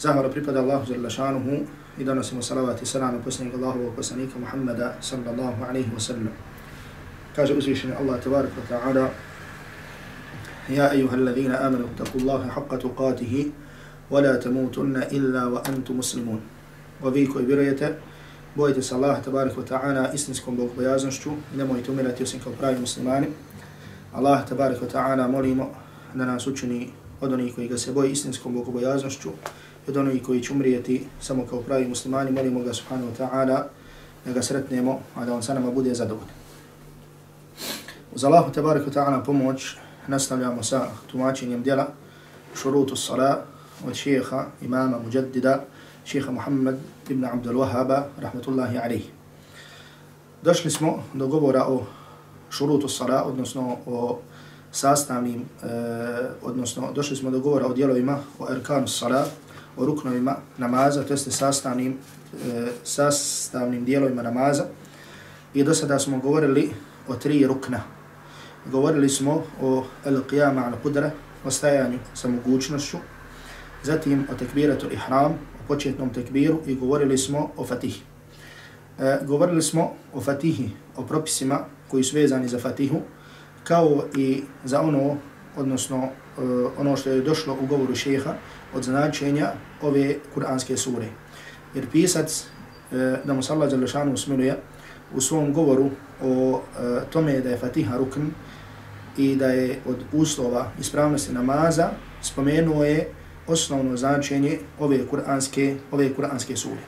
Zahvala pripada Allahu za lašanuhu i donosimo salavat i salam i posljednjeg Allahovog poslanika Muhammeda sallallahu alaihi wa sallam. Kaže uzvišeni Allah tabarak wa ta'ala Ja ejuha alladhina amanu taku Allahe haqqa tuqatihi wa la tamutunna illa wa antu muslimun. Wa vi koji vjerujete, bojite se Allah tabarik wa ta'ala istinskom bogobojaznošću i nemojte umirati osim kao pravi muslimani. Allah tabarik wa ta'ala molimo da nas učini od onih koji ga se boji istinskom bogobojaznošću od onih koji će umrijeti samo kao pravi muslimani, molimo ga subhanahu wa ta'ala da ga sretnemo, a da on sa nama bude zadovoljan. Uz Allahu tabarik wa ta'ala pomoć nastavljamo sa tumačenjem djela šurutu sara od šeha imama mujaddida šeha Muhammad ibn Abdul Wahaba rahmatullahi alaihi. Došli smo do govora o šurutu sara, odnosno o sastavnim, e, odnosno došli smo do govora o dijelovima o erkanu sara, o ruknovima namaza, to jeste sastavnim, e, sastavnim dijelovima namaza. I do sada smo govorili o tri rukna. Govorili smo o el-qiyama al-qudra, o stajanju sa mogućnošću, zatim o tekbiratu ihram, o početnom tekbiru i govorili smo o fatihi. E, govorili smo o fatihi, o propisima koji su vezani za fatihu, kao i za ono, odnosno e, ono što je došlo u govoru šeha, od značenja ove kuranske sure. Jer pisac, e, da mu sallahu zalašanu usmiluje, u svom govoru o e, tome da je Fatiha rukn i da je od uslova ispravnosti namaza, spomenuo je osnovno značenje ove kuranske, ove kuranske sure.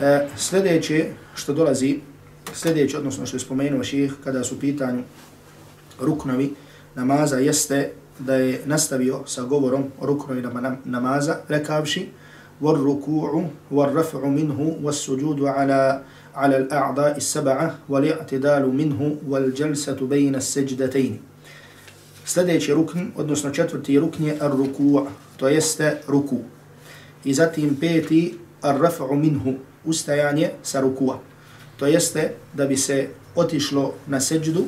E, sljedeće što dolazi, sljedeće, odnosno što je spomenuo ših kada su pitanju ruknovi namaza, jeste da je nastavio sa govorom o ruknovima namaza, rekavši والركوع والرفع منه والسجود على على الأعضاء السبعة والاعتدال منه والجلسة بين السجدتين Sljedeći rukn, odnosno četvrti rukn je ar-ruku', to jeste ruku. I zatim peti ar-raf'u minhu, ustajanje sa ruku'a. To jeste da bi se otišlo na seđdu,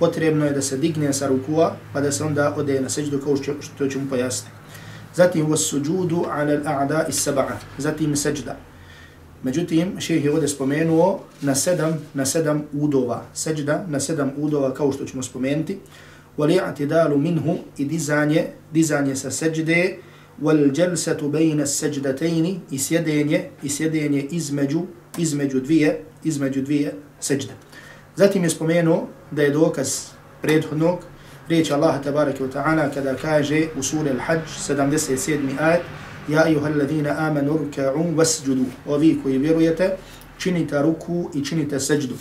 potrebno je da se digne sa rukua, pa da se onda ode na seđdu kao što ću mu pojasniti. Zatim was suđudu ala al-a'da is sab'a. zatim seđda. Međutim, šeheh je ovdje spomenuo na sedam, na sedam udova. Seđda na sedam udova kao što ćemo spomenuti. Wali atidalu minhu i dizanje, dizanje sa seđde, wal jalsatu bejna seđdatejni i sjedenje, i sjedenje između, između dvije, između dvije seđde. Zatim je spomenuo da je dokaz prethodnog riječ Allah tabaraka wa ta'ala kada kaže u suri Al-Hajj 77. ajet Ja ayuhal ladhina amanu ruka'u wasjudu Ovi koji vjerujete činite ruku i činite seđdu.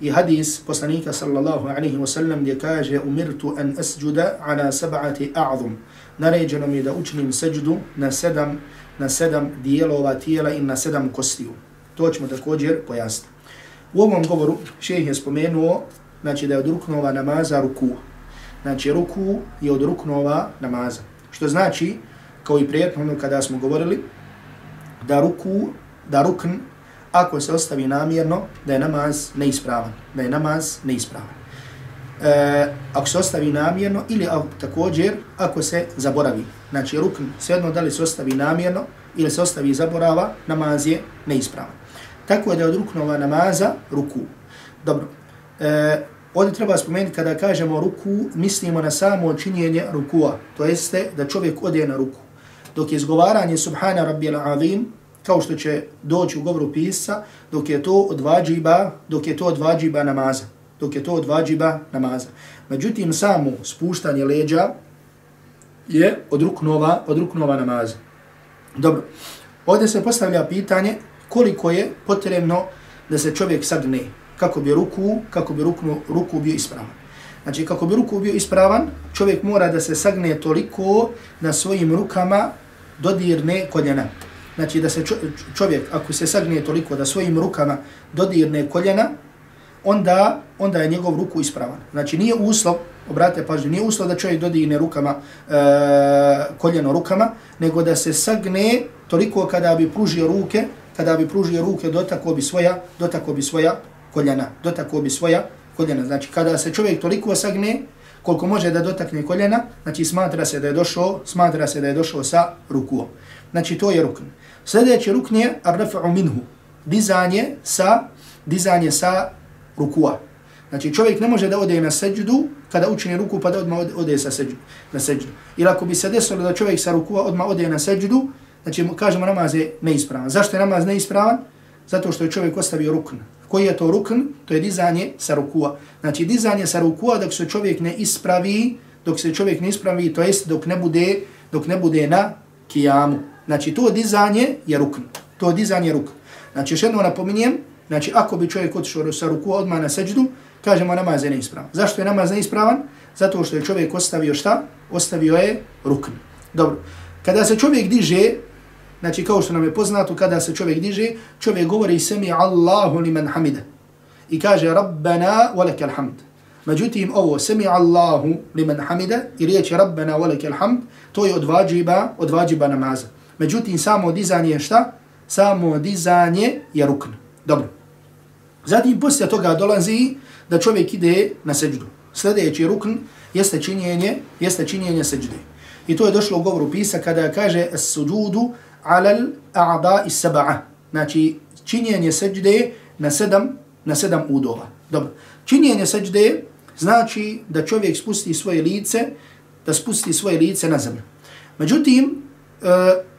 I hadis poslanika sallallahu alaihi wa sallam gdje kaže umirtu an asjuda ala sab'ati a'zum. Naređeno mi da učinim seđdu na sedam, na sedam dijelova tijela i na sedam kostiju. To ćemo također pojasniti. U ovom govoru šeheh je spomenuo znači da je od ruknova namaza ruku. Znači ruku je od ruknova namaza. Što znači, kao i prijetno ono kada smo govorili, da ruku, da rukn, ako se ostavi namjerno, da je namaz neispravan. Da je namaz neispravan. E, ako se ostavi namjerno ili ako, također ako se zaboravi. Znači rukn, svejedno da li se ostavi namjerno ili se ostavi zaborava, namaz je neispravan. Tako da je od ruknova namaza ruku. Dobro. E, ovdje treba spomenuti kada kažemo ruku, mislimo na samo činjenje rukua. To jeste da čovjek ode na ruku. Dok je izgovaranje subhana Rabbil Azim, kao što će doći u govoru pisa, dok je to od vađiba, dok je to od vađiba namaza. Dok je to od vađiba namaza. Međutim, samo spuštanje leđa je od ruknova, od ruknova namaza. Dobro, ovdje se postavlja pitanje koliko je potrebno da se čovjek sagne kako bi ruku, kako bi ruknu, ruku bio ispravan. Znači, kako bi ruku bio ispravan, čovjek mora da se sagne toliko na svojim rukama dodirne koljena. Znači, da se čovjek, ako se sagne toliko da svojim rukama dodirne koljena, onda, onda je njegov ruku ispravan. Znači, nije uslov, obratite pažnju, nije uslov da čovjek dodirne rukama, e, koljeno rukama, nego da se sagne toliko kada bi pružio ruke, kada bi pružio ruke, dotako bi svoja, dotako bi svoja koljena, dotakao bi svoja koljena. Znači, kada se čovjek toliko sagne, koliko može da dotakne koljena, znači smatra se da je došao, smatra se da je došao sa rukuom. Znači, to je rukn. Sljedeći rukn je arrafa'u minhu, dizanje sa, dizanje sa rukua. Znači čovjek ne može da ode na seđdu kada učini ruku pa da odmah ode sa seđdu, na seđdu. Ili ako bi se desilo da čovjek sa rukua odmah ode na seđdu, znači kažemo namaz je neispravan. Zašto je namaz neispravan? Zato što je čovjek ostavio rukn. Koji je to rukn? To je dizanje sa rukua. Znači dizanje sa rukua dok se čovjek ne ispravi, dok se čovjek ne ispravi, to jest dok ne bude, dok ne bude na kijamu. Znači to dizanje je rukn. To dizanje je rukn. Znači još jedno napominjem, znači ako bi čovjek otišao sa rukua odmah na seđdu, kažemo namaz je neispravan. Zašto je namaz neispravan? Zato što je čovjek ostavio šta? Ostavio je rukn. Dobro. Kada se čovjek diže, znači kao što nam je poznato, kada se čovjek diže, čovjek govori sami Allahu li man hamida. I kaže Rabbana walaka hamd. Međutim, ovo sami Allahu li man hamida i riječ Rabbana walaka hamd, to je od vađiba, od vađiba namaza. Međutim, samo dizanje je šta? Samo dizanje je rukn. Dobro. Zatim, poslije toga dolazi da čovjek ide na seđdu. Sljedeći rukn jeste činjenje, jeste činjenje seđde. I to je došlo u govoru pisa kada kaže suđudu alal a'da i saba'a. Znači činjenje seđde na sedam, na sedam udova. Dobro. Činjenje seđde znači da čovjek spusti svoje lice, da spusti svoje lice na zemlju. Međutim, uh,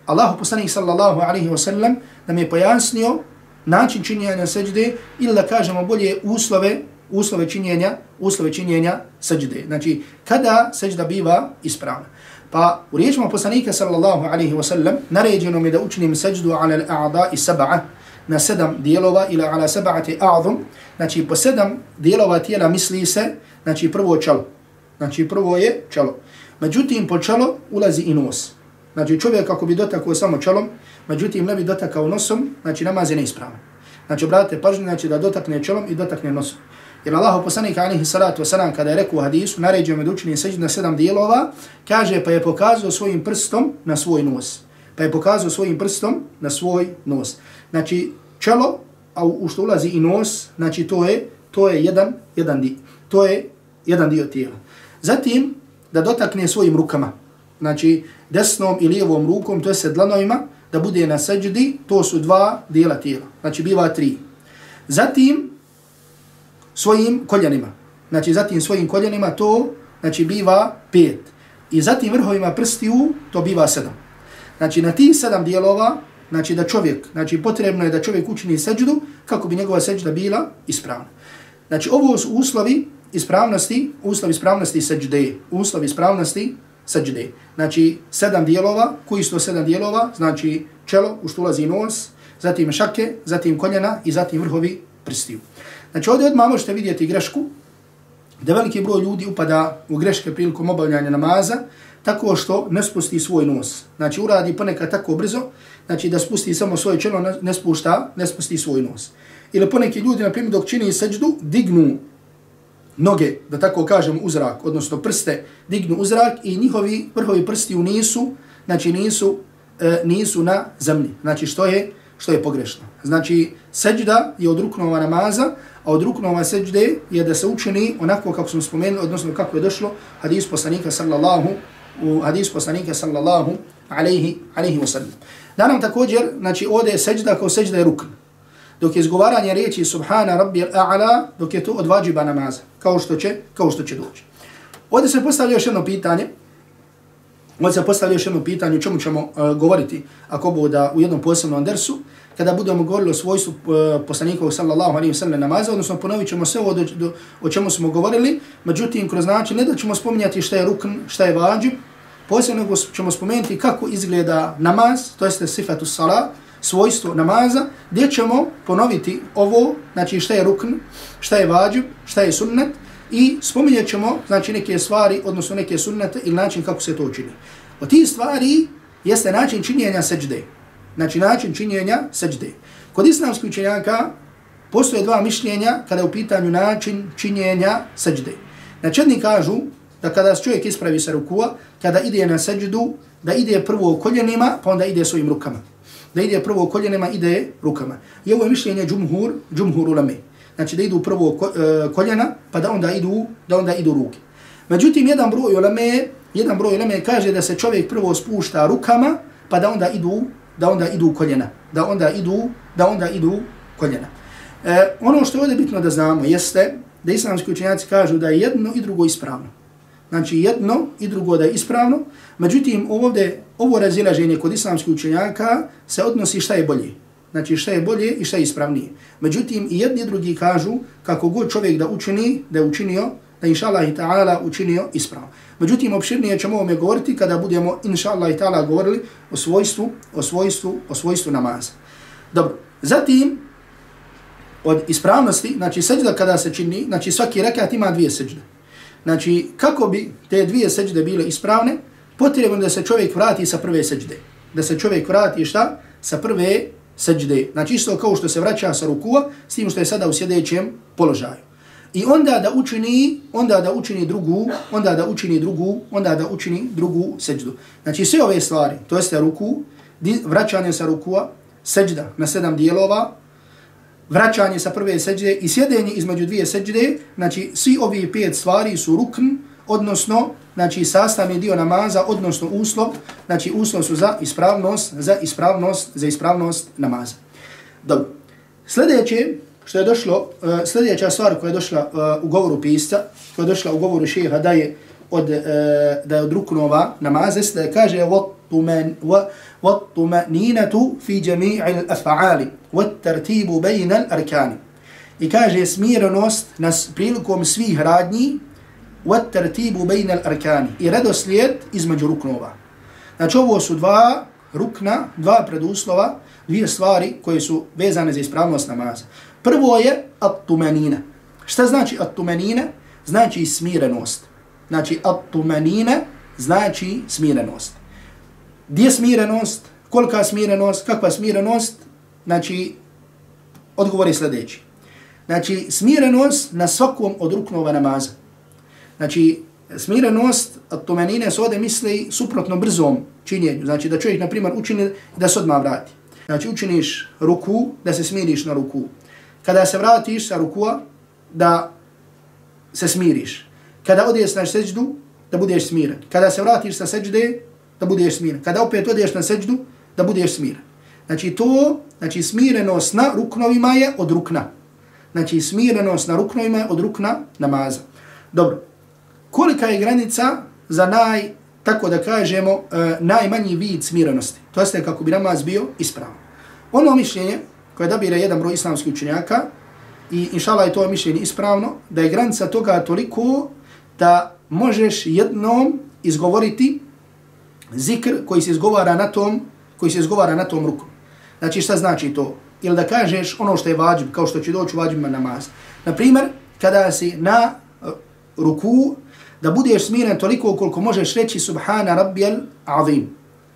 Allahu poslanik sallallahu alaihi wa sallam nam je pojasnio način činjenja seđde ili da kažemo bolje uslove uslove činjenja, uslove činjenja seđde. Znači, kada seđda biva ispravna. Pa u riječima poslanika sallallahu alaihi wa sallam naređeno mi da učinim seđdu ala al-a'da i saba'a na sedam dijelova ili ala saba'ati a'zum. Znači, po sedam dijelova tijela misli se, znači prvo čelo. Znači, prvo je čelo. Međutim, po čelo ulazi i nos. Znači, čovjek ako bi dotakao samo čelom, međutim, ne bi dotakao nosom, znači namaz je neispravan. Znači, obratite pažnju, znači da dotakne čelom i dotakne nosom. Jer Allah poslanik alihi salatu wasalam kada je rekao u hadisu, naređio me da učinim seđu na sedam dijelova, kaže pa je pokazao svojim prstom na svoj nos. Pa je pokazao svojim prstom na svoj nos. Znači čelo, a u što ulazi i nos, znači to je, to je jedan, jedan dio. To je jedan dio tijela. Zatim da dotakne svojim rukama. Znači desnom i lijevom rukom, to je se dlanovima, da bude na seđdi, to su dva dijela tijela. Znači biva tri. Zatim svojim koljenima. Znači, zatim svojim koljenima to, znači, biva pet. I zatim vrhovima prstiju to biva sedam. Znači, na tim sedam dijelova, znači, da čovjek, znači, potrebno je da čovjek učini seđdu kako bi njegova seđda bila ispravna. Znači, ovo su uslovi ispravnosti, uslovi ispravnosti seđde, uslovi ispravnosti seđde. Znači, sedam dijelova, koji su to sedam dijelova, znači, čelo, u što ulazi nos, zatim šake, zatim koljena i zatim vrhovi prstiju. Znači ovdje odmah možete vidjeti grešku, da veliki broj ljudi upada u greške prilikom obavljanja namaza, tako što ne spusti svoj nos. Znači uradi ponekad tako brzo, znači da spusti samo svoje čelo, ne spušta, ne spusti svoj nos. Ili poneki ljudi, na primjer, dok čini seđdu, dignu noge, da tako kažem, u zrak, odnosno prste dignu u zrak i njihovi vrhovi prsti u nisu, znači nisu, e, nisu na zemlji. Znači što je, što je pogrešno. Znači seđda je od ruknova namaza, a od ruknova seđde je da se učini onako kako smo spomenuli, odnosno kako je došlo hadis poslanika sallallahu, u hadis poslanika sallallahu alaihi, alaihi wa sallam. Da nam također, znači ovdje je seđda kao seđda je rukn. Dok je izgovaranje riječi subhana rabbi al-a'la, dok je to odvađiba namaza, kao što će, kao što će doći. Ovdje se postavlja još jedno pitanje, Ovdje se postavlja još jedno pitanje o čemu ćemo uh, govoriti ako bude u jednom posebnom dersu, kada budemo govorili o svojstvu uh, poslanikovog sallallahu alaihi wa sallam namaza, odnosno ponovit ćemo sve ovo do, do, o čemu smo govorili, međutim, kroz način ne da ćemo spominjati šta je rukn, šta je vađib, posebno ćemo spomenuti kako izgleda namaz, to jeste sifatu salat, svojstvo namaza, gdje ćemo ponoviti ovo, znači šta je rukn, šta je vađib, šta je sunnet, i spominjat ćemo znači, neke stvari, odnosno neke sunnete ili način kako se to čini. Od tih stvari jeste način činjenja seđde. Znači način činjenja seđde. Kod islamskih učenjaka postoje dva mišljenja kada je u pitanju način činjenja seđde. Znači jedni kažu da kada čovjek ispravi sa rukua, kada ide na seđdu, da ide prvo koljenima, pa onda ide svojim rukama da ide prvo koljenima, ide rukama. I ovo je mišljenje džumhur, džumhur ulame. Znači da idu prvo e, koljena, pa da onda idu, da onda idu ruke. Međutim, jedan broj ulame, jedan broj ulame kaže da se čovjek prvo spušta rukama, pa da onda idu, da onda idu koljena. Da onda idu, da onda idu koljena. E, ono što je ovdje bitno da znamo jeste da islamski učenjaci kažu da je jedno i drugo ispravno. Znači jedno i drugo da je ispravno. Međutim, ovdje, ovo razilaženje kod islamskih učenjaka se odnosi šta je bolje. Znači šta je bolje i šta je ispravnije. Međutim, i jedni i drugi kažu kako god čovjek da učini, da je učinio, da inša Allah i ta'ala učinio ispravno. Međutim, opširnije ćemo ovome govoriti kada budemo inša Allah i ta'ala govorili o svojstvu, o svojstvu, o svojstvu namaza. Dobro, zatim, od ispravnosti, znači seđda kada se čini, znači svaki rekat ima dvije seđde. Znači, kako bi te dvije seđde bile ispravne, potrebno da se čovjek vrati sa prve seđde. Da se čovjek vrati šta? Sa prve seđde. Znači, isto kao što se vraća sa rukua, s tim što je sada u sjedećem položaju. I onda da učini, onda da učini drugu, onda da učini drugu, onda da učini drugu seđdu. Znači, sve ove stvari, to jeste ruku, vraćanje sa rukua, seđda na sedam dijelova, vraćanje sa prve seđde i sjedenje između dvije seđde, znači svi ovi pet stvari su rukn, odnosno znači sastavni dio namaza, odnosno uslov, znači uslov su za ispravnost, za ispravnost, za ispravnost namaza. Dobro. Sljedeće što je došlo, uh, sljedeća stvar koja je došla uh, u govoru pisa, koja je došla u govoru šeha da je od, uh, da je od ruknova namaza, da je kaže وَالطُّمَنِينَةُ فِي جَمِيعِ الْأَفْعَالِ وَالتَّرْتِيبُ بَيْنَ الْأَرْكَانِ I kaže smirenost nas prilikom svih radnji وَالتَّرْتِيبُ بَيْنَ الْأَرْكَانِ I redoslijed između ruknova. Znači ovo su dva rukna, dva preduslova, dvije stvari koje su vezane za ispravnost namaza. Prvo je at-tumanina. Šta znači at-tumanina? Znači smirenost. Znači at-tumanina znači smirenost. Gdje smirenost? Kolika smirenost? Kakva smirenost? Znači, odgovor je sljedeći. Znači, smirenost na svakom od ruknova namaza. Znači, smirenost od tumenine se ovdje misli suprotno brzom činjenju. Znači, da čovjek, na primjer, učini da se odmah vrati. Znači, učiniš ruku, da se smiriš na ruku. Kada se vratiš sa rukua, da se smiriš. Kada odiješ na seđdu, da budeš smiren. Kada se vratiš sa seđde, da budeš smiren. Kada opet odješ na seđdu, da budeš smiren. Znači to, znači smirenost na ruknovima je od rukna. Znači smirenost na ruknovima je od rukna namaza. Dobro. Kolika je granica za naj, tako da kažemo, e, najmanji vid smirenosti? To jeste kako bi namaz bio ispravan. Ono mišljenje koje dobire jedan broj islamskih učenjaka i inšala je to mišljenje ispravno, da je granica toga toliko da možeš jednom izgovoriti zikr koji se izgovara na tom, koji se izgovara na tom ruku. Znači šta znači to? Ili da kažeš ono što je vađib, kao što će doći vađibima namaz. Naprimjer, kada si na e, ruku, da budeš smiren toliko koliko možeš reći Subhana rabbijel Azim.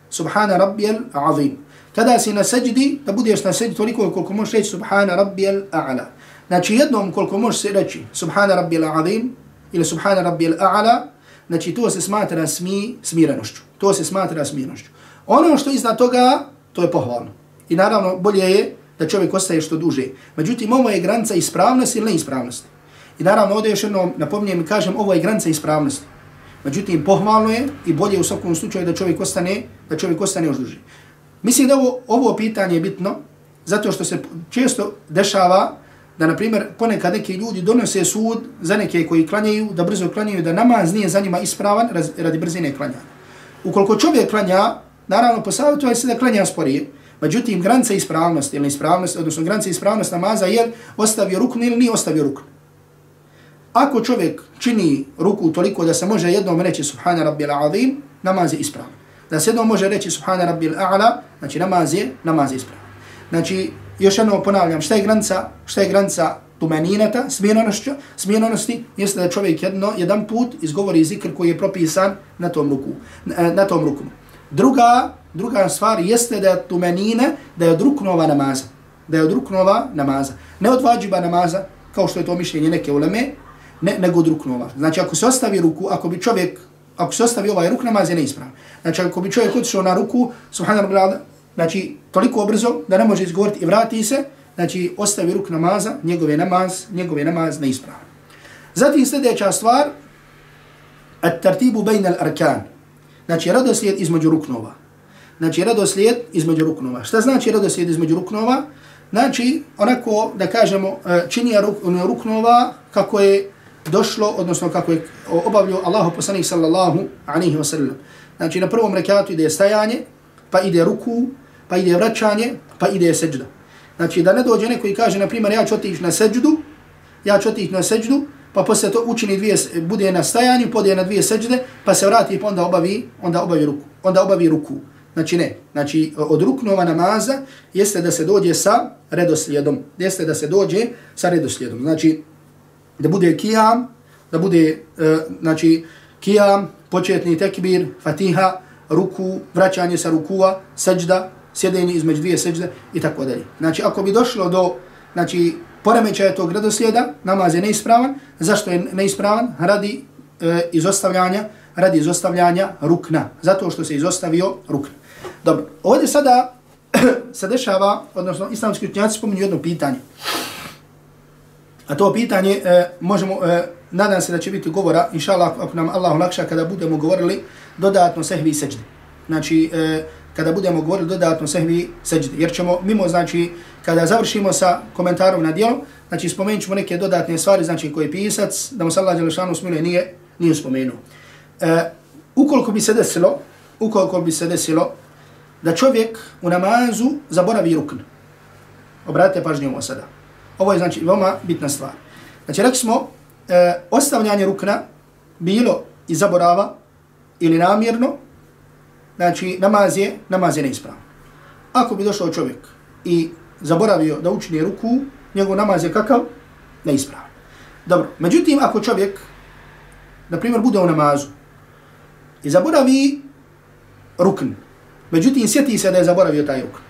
Subhana rabbijel Azim. Kada si na seđdi, da budeš na seđdi toliko koliko možeš reći Subhana rabbijel A'la. Znači jednom koliko možeš reći Subhana rabbijel Azim ili Subhana rabbijel A'la, znači to se smatra smi, smirenošću. To se smatra smirenošću. Ono što iznad toga, to je pohvalno. I naravno, bolje je da čovjek ostaje što duže. Međutim, ovo je granica ispravnosti ili neispravnosti. I naravno, ovdje još jednom napominjem i kažem, ovo je granica ispravnosti. Međutim, pohvalno je i bolje u svakom slučaju da čovjek ostane, da čovjek ostane još duže. Mislim da ovo, ovo pitanje je bitno, zato što se često dešava da, na primjer, ponekad neki ljudi donose sud za neke koji klanjaju, da brzo klanjaju, da namaz nije za njima ispravan radi brzine klanjanja. Ukoliko čovjek klanja, naravno posavjetuje se da klanja sporije, međutim granica ispravnosti ili ispravnost, odnosno granica ispravnost namaza je ostavio rukn ili nije ostavio rukn. Ako čovjek čini ruku toliko da se može jednom reći subhana rabbil azim, namaz je ispravan. Da se jednom može reći subhana rabbil a'la, znači namaz je, namaz je ispravan. Znači, još jednom ponavljam, šta je granica, šta je granica tumeninata, smjenonosti, smjenonosti, jeste da čovjek jedno, jedan put izgovori zikr koji je propisan na tom ruku, na, na tom ruku. Druga, druga stvar jeste da je tumenina, da je od ruknova namaza. Da je od ruknova namaza. Ne od vađiba namaza, kao što je to mišljenje neke uleme, ne, nego od ruknova. Znači, ako se ostavi ruku, ako bi čovjek, ako se ostavi ovaj ruk, namaz je neispravan. Znači, ako bi čovjek otišao na ruku, subhanallah, znači, toliko brzo da ne može izgovoriti i vrati se, znači, ostavi ruk namaza, njegov je namaz, njegov je namaz neispravan. Zatim sljedeća stvar, at tartibu bejna al-arkan. Znači, radoslijed između ruknova. Znači, radoslijed između ruknova. Šta znači radoslijed između ruknova? Znači, onako, da kažemo, e, činija ruk, ruknova kako je došlo, odnosno kako je obavljio Allahu poslanik sallallahu alaihi wa sallam. Znači, na prvom rekatu ide stajanje, pa ide ruku, pa ide vraćanje, pa ide seđda. Znači, da ne dođe neko i kaže, na primjer, ja ću otići na seđdu, ja ću otići na seđdu, pa posle to učini dvije, bude na stajanju, podije na dvije seđde, pa se vrati pa onda obavi, onda obavi ruku. Onda obavi ruku. Znači ne, znači od ruknova namaza jeste da se dođe sa redoslijedom. Jeste da se dođe sa redoslijedom. Znači da bude kijam, da bude uh, znači kijam, početni tekbir, fatiha, ruku, vraćanje sa rukua, seđda, sjedenje između dvije seđde i tako dalje. Znači ako bi došlo do znači, poremećaja tog redoslijeda, namaz je neispravan. Zašto je neispravan? Radi e, izostavljanja, radi izostavljanja rukna. Zato što se izostavio rukna. Dobro, ovdje sada se dešava, odnosno islamski učenjaci spominju jedno pitanje. A to pitanje e, možemo, e, nadam se da će biti govora, inša Allah, ako nam Allah lakša, kada budemo govorili dodatno sehvi i seđde. Znači, e, kada budemo govorili dodatno sehvi seđde. Jer ćemo, mimo, znači, kada završimo sa komentarom na dijelo, znači, spomenut ćemo neke dodatne stvari, znači, koje pisac, da mu se Allah Đelešanu smiluje, nije, nije spomenuo. E, ukoliko bi se desilo, ukoliko bi se desilo, da čovjek u namazu zaboravi rukn. Obratite pažnju ovo sada. Ovo je znači veoma bitna stvar. Znači rekli smo, e, ostavljanje rukna bilo i zaborava ili namjerno, znači namaz je, namaz je neispravan. Ako bi došao čovjek i zaboravio da učini ruku, njegov namaz je kakav? Neispravan. Dobro, međutim, ako čovjek, na primjer, bude u namazu i zaboravi rukn, Međutim, sjeti se da je zaboravio taj rukn.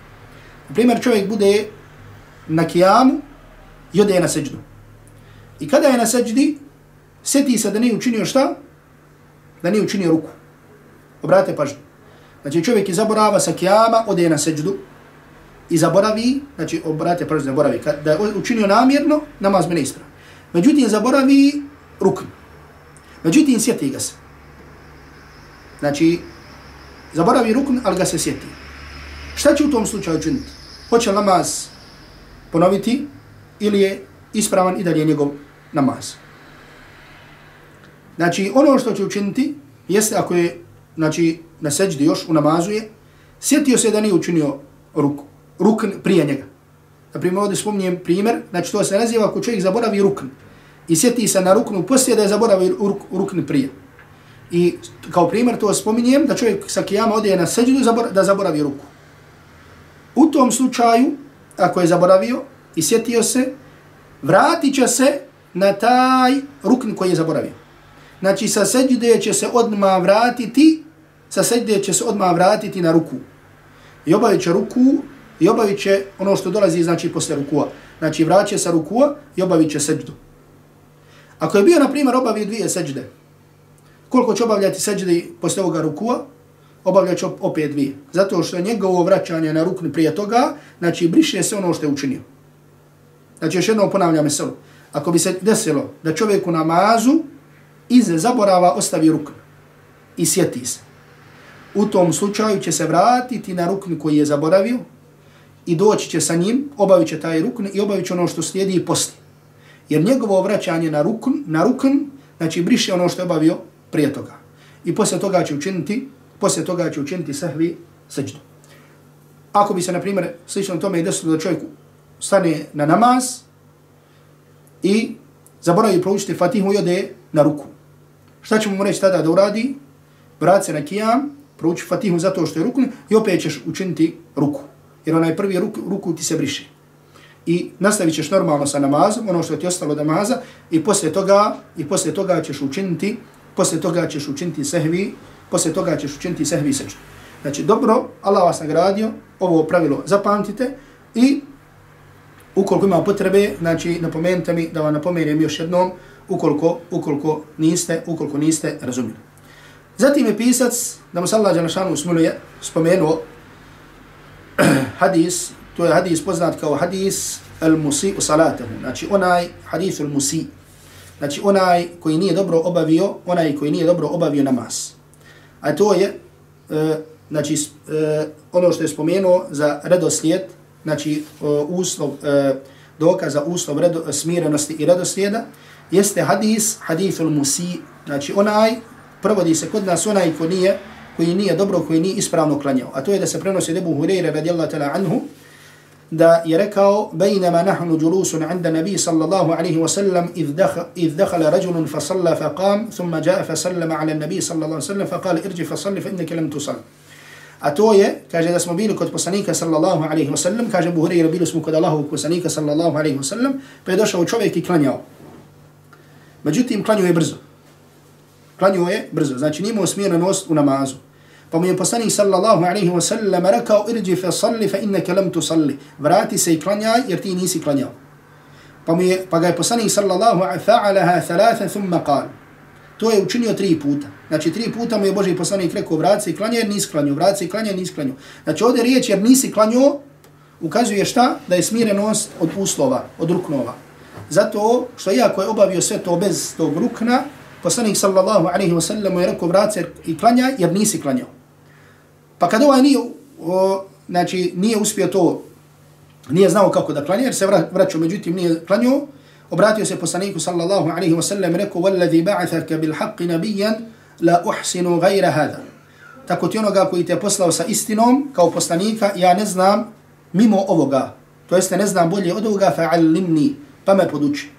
Na primjer, čovjek bude na kijamu i ode na seđdu. I kada je na seđdi, sjeti se da nije učinio šta? Da nije učinio ruku. Obratite pažnju. Znači, čovjek je zaborava sa kijama, ode na seđdu i zaboravi, znači, obratite pažnju, zaboravi. Da je učinio namjerno, namaz me ne ispravi. Međutim, zaboravi rukn. Međutim, sjeti ga se. Znači, zaboravi rukn, ali ga se sjeti. Šta će u tom slučaju učiniti? Hoće namaz ponoviti ili je ispravan i dalje njegov namaz? Znači, ono što će učiniti jeste ako je znači, na seđdi još u namazu je, sjetio se da nije učinio ruk, rukn prije njega. Na primjer, ovdje spomnijem primjer, znači to se naziva ako čovjek zaboravi rukn i sjeti se na ruknu poslije da je zaboravio ruk, rukn prije. I kao primjer to spominjem da čovjek sa kijama ode na seđdu da zaboravi ruku. U tom slučaju, ako je zaboravio i sjetio se, vratit će se na taj rukn koji je zaboravio. Znači sa seđde će se odma vratiti, sa seđde će se odma vratiti na ruku. I obavit će ruku i obavit će ono što dolazi znači posle rukua. Znači vraća sa rukua i obavit će seđdu. Ako je bio, na primjer, obavio dvije seđde, koliko će obavljati seđde posle ovoga rukua, obavljat će opet dvije. Zato što je njegovo vraćanje na rukn prije toga, znači briše se ono što je učinio. Znači još jednom ponavljam meselu. Ako bi se desilo da čovjek u namazu iz zaborava ostavi rukn i sjeti se, u tom slučaju će se vratiti na rukn koji je zaboravio i doći će sa njim, obavit će taj rukn i obavit će ono što slijedi i poslije. Jer njegovo vraćanje na rukn, na rukn znači briše ono što je obavio prije toga. I poslije toga će učiniti, poslije toga će učiniti sahvi seđdu. Ako bi se, na primjer, slično tome i desilo da čovjek stane na namaz i zaboravi proučiti fatihu i ode na ruku. Šta ćemo mu reći tada da uradi? Vrat se na kijam, prouči fatihu zato što je rukun i opet ćeš učiniti ruku. Jer onaj prvi ruku, ruku ti se briše. I nastavit ćeš normalno sa namazom, ono što ti je ostalo od namaza, i poslije toga, i poslije toga ćeš učiniti, poslije toga ćeš učiniti sehvi, poslije toga ćeš učiniti sehvi sečnu. Znači, dobro, Allah vas nagradio, ovo pravilo zapamtite i ukoliko ima potrebe, znači, napomenite mi da vam napomenem još jednom, ukoliko, ukoliko niste, ukoliko niste razumili. Zatim je pisac, da mu sallahu Đanašanu usmiluje, spomenuo hadis, to je hadis poznat kao hadis al-musi u salatahu, znači onaj hadis al-musi, znači onaj koji nije dobro obavio, onaj koji nije dobro obavio namaz. A to je, e, znači, e, ono što je spomenuo za redoslijed, znači e, uslov, e, dokaza uslov redo, smirenosti i redoslijeda, jeste hadis, hadithul musi, znači onaj provodi se kod nas onaj ko nije, koji nije dobro, koji nije ispravno klanjao. A to je da se prenosi Debu Hureyre radijallahu tala anhu, da je rekao, بينما نحن جلوس عند النبي صلى الله عليه وسلم اذ دخل rajulun دخل رجل فصلى فقام ثم جاء فسلم على النبي صلى الله عليه وسلم فقال ارجع فصلي irji لم salli fa inneke lam tusal. A to je, kaže da smo bili kod poslanika sallallahu alaihi wa sallam, kaže Abu Hurajra, bili smo kod Allahovog poslanika sallallahu alaihi wa sallam, pa je došao čovjek i klanjao. Međutim, klanjao je brzo klanio je brzo, znači nije imao smjerenost u namazu. Pa mu je poslanik sallallahu alaihi wa sallam rekao, irđi fe salli fe inneke lam tu salli. Vrati se i klanjaj jer ti nisi klanjao. Pa, mu je, pa ga je poslanik sallallahu alaihi fa'alaha thalatha thumma qal. To je učinio tri puta. Znači tri puta mu je Boži poslanik rekao, vrati se i klanjaj jer nisi klanjao. Vrati se i klanjaj jer nisi klanjao. Znači ovdje riječ jer nisi klanjao ukazuje šta? Da je smirenost od uslova, od ruknova. Zato što iako je obavio sve to bez tog rukna, poslanik sallallahu alaihi wa sallam je rekao vrat se i klanja jer nisi klanjao. Pa kad ovaj nije, o, znači, nije uspio to, nije znao kako da klanja jer se vraćao, međutim nije klanjao, obratio se poslaniku sallallahu alaihi wa sallam i rekao وَالَّذِي بَعَثَكَ بِالْحَقِّ نَبِيًّا لَا أُحْسِنُ غَيْرَ هَذَا. Tako ti onoga koji te poslao sa istinom kao poslanika, ja ne znam mimo ovoga, to jeste ne znam bolje od ovoga, fa'allimni, pa me poduči.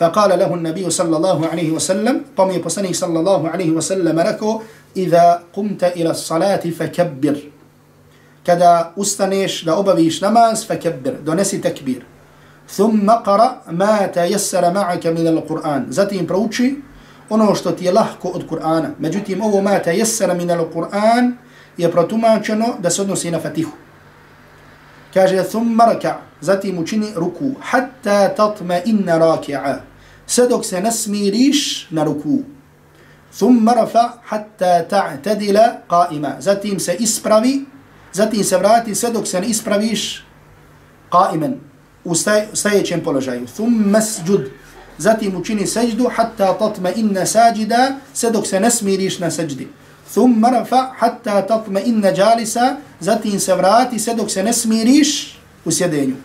فقال له النبي صلى الله عليه وسلم قم يبصني صلى الله عليه وسلم ركو إذا قمت إلى الصلاة فكبر. كذا أستنيش دا أبويش نماز فكبر. دونسي تكبير. ثم قرأ ما تيسر معك من القرآن. زتي بروتشي ono što ti je lahko od Kur'ana. Međutim, ovo ma te jesera min al-Kur'an je protumačeno da se odnosi na fatihu. Kaže, thumma raka, zatim učini ruku, hatta tatma inna raki'a, sve dok se nasmiriš na ruku. Thumma rafa, hatta ta'tadila qa'ima, zatim se ispravi, zatim se vrati, sve dok se ne ispraviš qa'iman, u stajećem položaju. Thumma sđud, zatim učini seđdu hatta tatma inna sađida se dok se ne smiriš na seđdi. Thumma rafa hatta tatma inna džalisa zatim se vrati se dok se ne smiriš u sjedenju.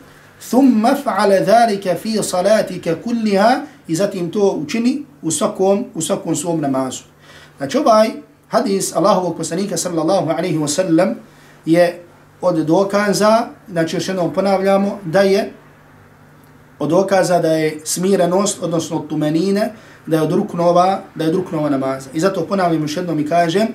Thumma fa'ala dhalika fi salatika kulliha i zatim to učini u svakom, u svakom svom namazu. Znači ovaj hadis Allahovog poslanika sallallahu alaihi wa sallam je od dokaza, znači još jednom ponavljamo, da je od dokaza da je smirenost, odnosno tumenine, da je od ruknova, da je od ruknova namaza. I zato ponavljam još jednom i kažem,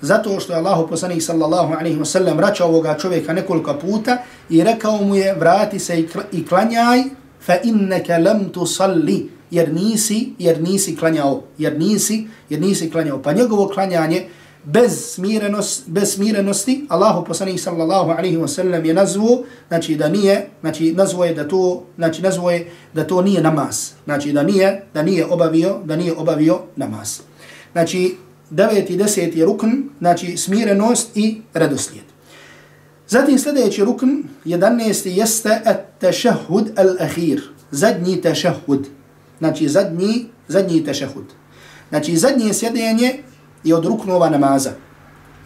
zato što je Allah poslanik sallallahu alaihi wa sallam vraćao ovoga čovjeka nekoliko puta i rekao mu je vrati se i klanjaj fa innaka lam tusalli jer nisi jer nisi klanjao jer nisi jer nisi klanjao pa njegovo klanjanje bez smirenost bez smirenosti Allahu poslanik sallallahu alejhi ve sellem je nazvu znači da nije znači nazvo je da to znači nazvo je da to nije namaz znači da nije da nije obavio da nije obavio namaz znači deveti deseti je rukn znači smirenost i redoslijed Zatim sljedeći rukn, 11. jeste at-tashahhud al-akhir, zadnji tashahhud. Znači zadnji, zadnji tashahhud. Znači zadnje sjedenje i od ruknova namaza.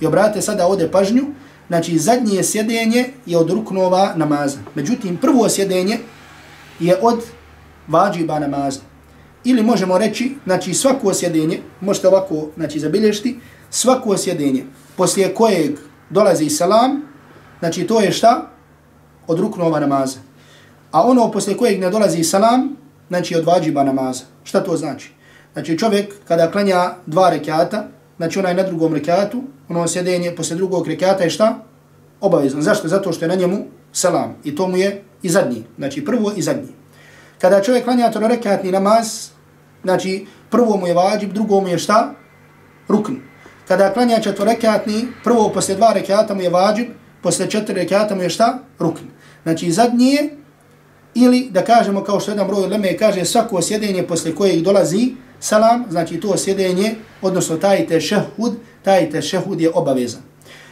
I obratite sada ovdje pažnju, znači zadnje sjedenje je od ruknova namaza. Međutim, prvo sjedenje je od vađiba namaza. Ili možemo reći, znači svako sjedenje, možete ovako znači, zabilješiti, svako sjedenje poslije kojeg dolazi selam, znači to je šta? Od ruknova namaza. A ono poslije kojeg ne dolazi selam, znači od vađiba namaza. Šta to znači? Znači čovjek kada klanja dva rekata, znači onaj na drugom rekatu, ono sjedenje posle drugog rekata je šta? Obavezno. Zašto? Zato što je na njemu selam. I to mu je i zadnji. Znači prvo i zadnji. Kada čovjek klanja to rekatni namaz, znači prvo mu je vađib, drugo mu je šta? Rukn. Kada klanja četvorekatni, prvo posle dva rekata mu je vađib, posle četiri rekata mu je šta? Rukn. Znači zadnji je, ili da kažemo kao što jedan broj leme kaže, svako sjedenje posle kojeg dolazi salam, znači to sjedenje, odnosno taj tešehud, taj tešehud je obavezan.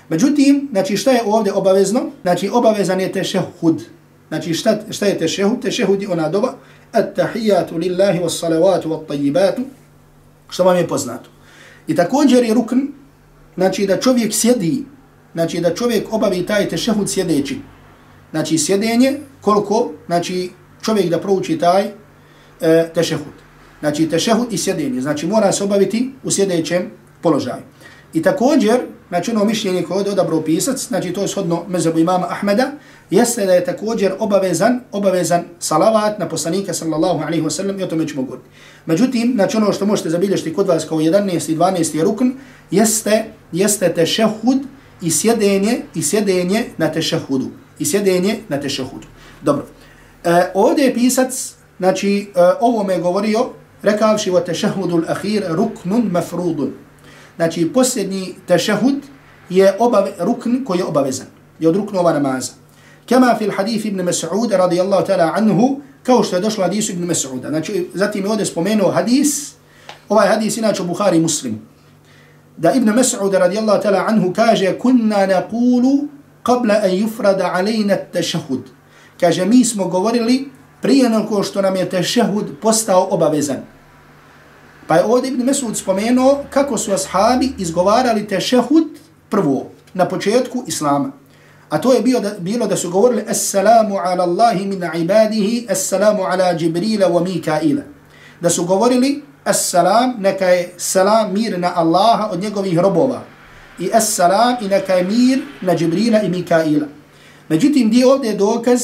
Međutim, znači šta je ovdje obavezno? Znači obavezan je tešehud. Znači šta, šta je tešehud? Tešehud je ona doba, at-tahijatu lillahi was salavatu wa tajibatu, što vam je poznato. I također je rukn, znači da čovjek sjedi, znači da čovjek obavi taj tešehud sjedeći. Znači sjedenje, koliko, znači čovjek da prouči taj e, tešehud. Znači tešehud i sjedenje, znači mora se obaviti u sjedećem položaju. I također, znači ono mišljenje koje je odabrao pisac, znači to je shodno mezabu imama Ahmeda, jeste da je također obavezan, obavezan salavat na poslanika sallallahu alaihi wa sallam i o tome ćemo govoriti. Međutim, znači ono što možete zabilježiti kod vas kao 11. i 12. rukn, jeste, jeste tešehud i sjedenje, i sjedenje na tešehudu. I sjedenje na tešehudu. Dobro. E, ovdje je pisac, znači e, ovo me govorio, rekavši o tešehudu l'akhir ruknun mafrudun. Znači, posljednji tešahud je obave, rukn koji je obavezan. Je od ruknova namaza. Kama fil hadith ibn Mas'ud radijallahu ta'ala anhu, kao što je došlo hadisu ibn Mas'uda. Znači, zatim je ovdje spomenuo hadis, ovaj hadis inače u Bukhari muslim. Da ibn Mas'ud radijallahu ta'ala anhu kaže, kunna naqulu qabla an yufrada alejna tešahud. Kaže, mi smo govorili prije nego što nam je tešahud postao obavezan. Pa je ovdje Ibn Mesud spomenuo kako su ashabi izgovarali tešehud prvo, na početku Islama. A to je bilo da, bilo da su govorili Assalamu ala Allahi min ibadihi, Assalamu ala Jibrila wa Mikaila. Da su govorili Assalam, neka je salam mir na Allaha od njegovih robova. I Assalam i neka je mir na Jibrila i Mikaila. Međutim, di ovdje je dokaz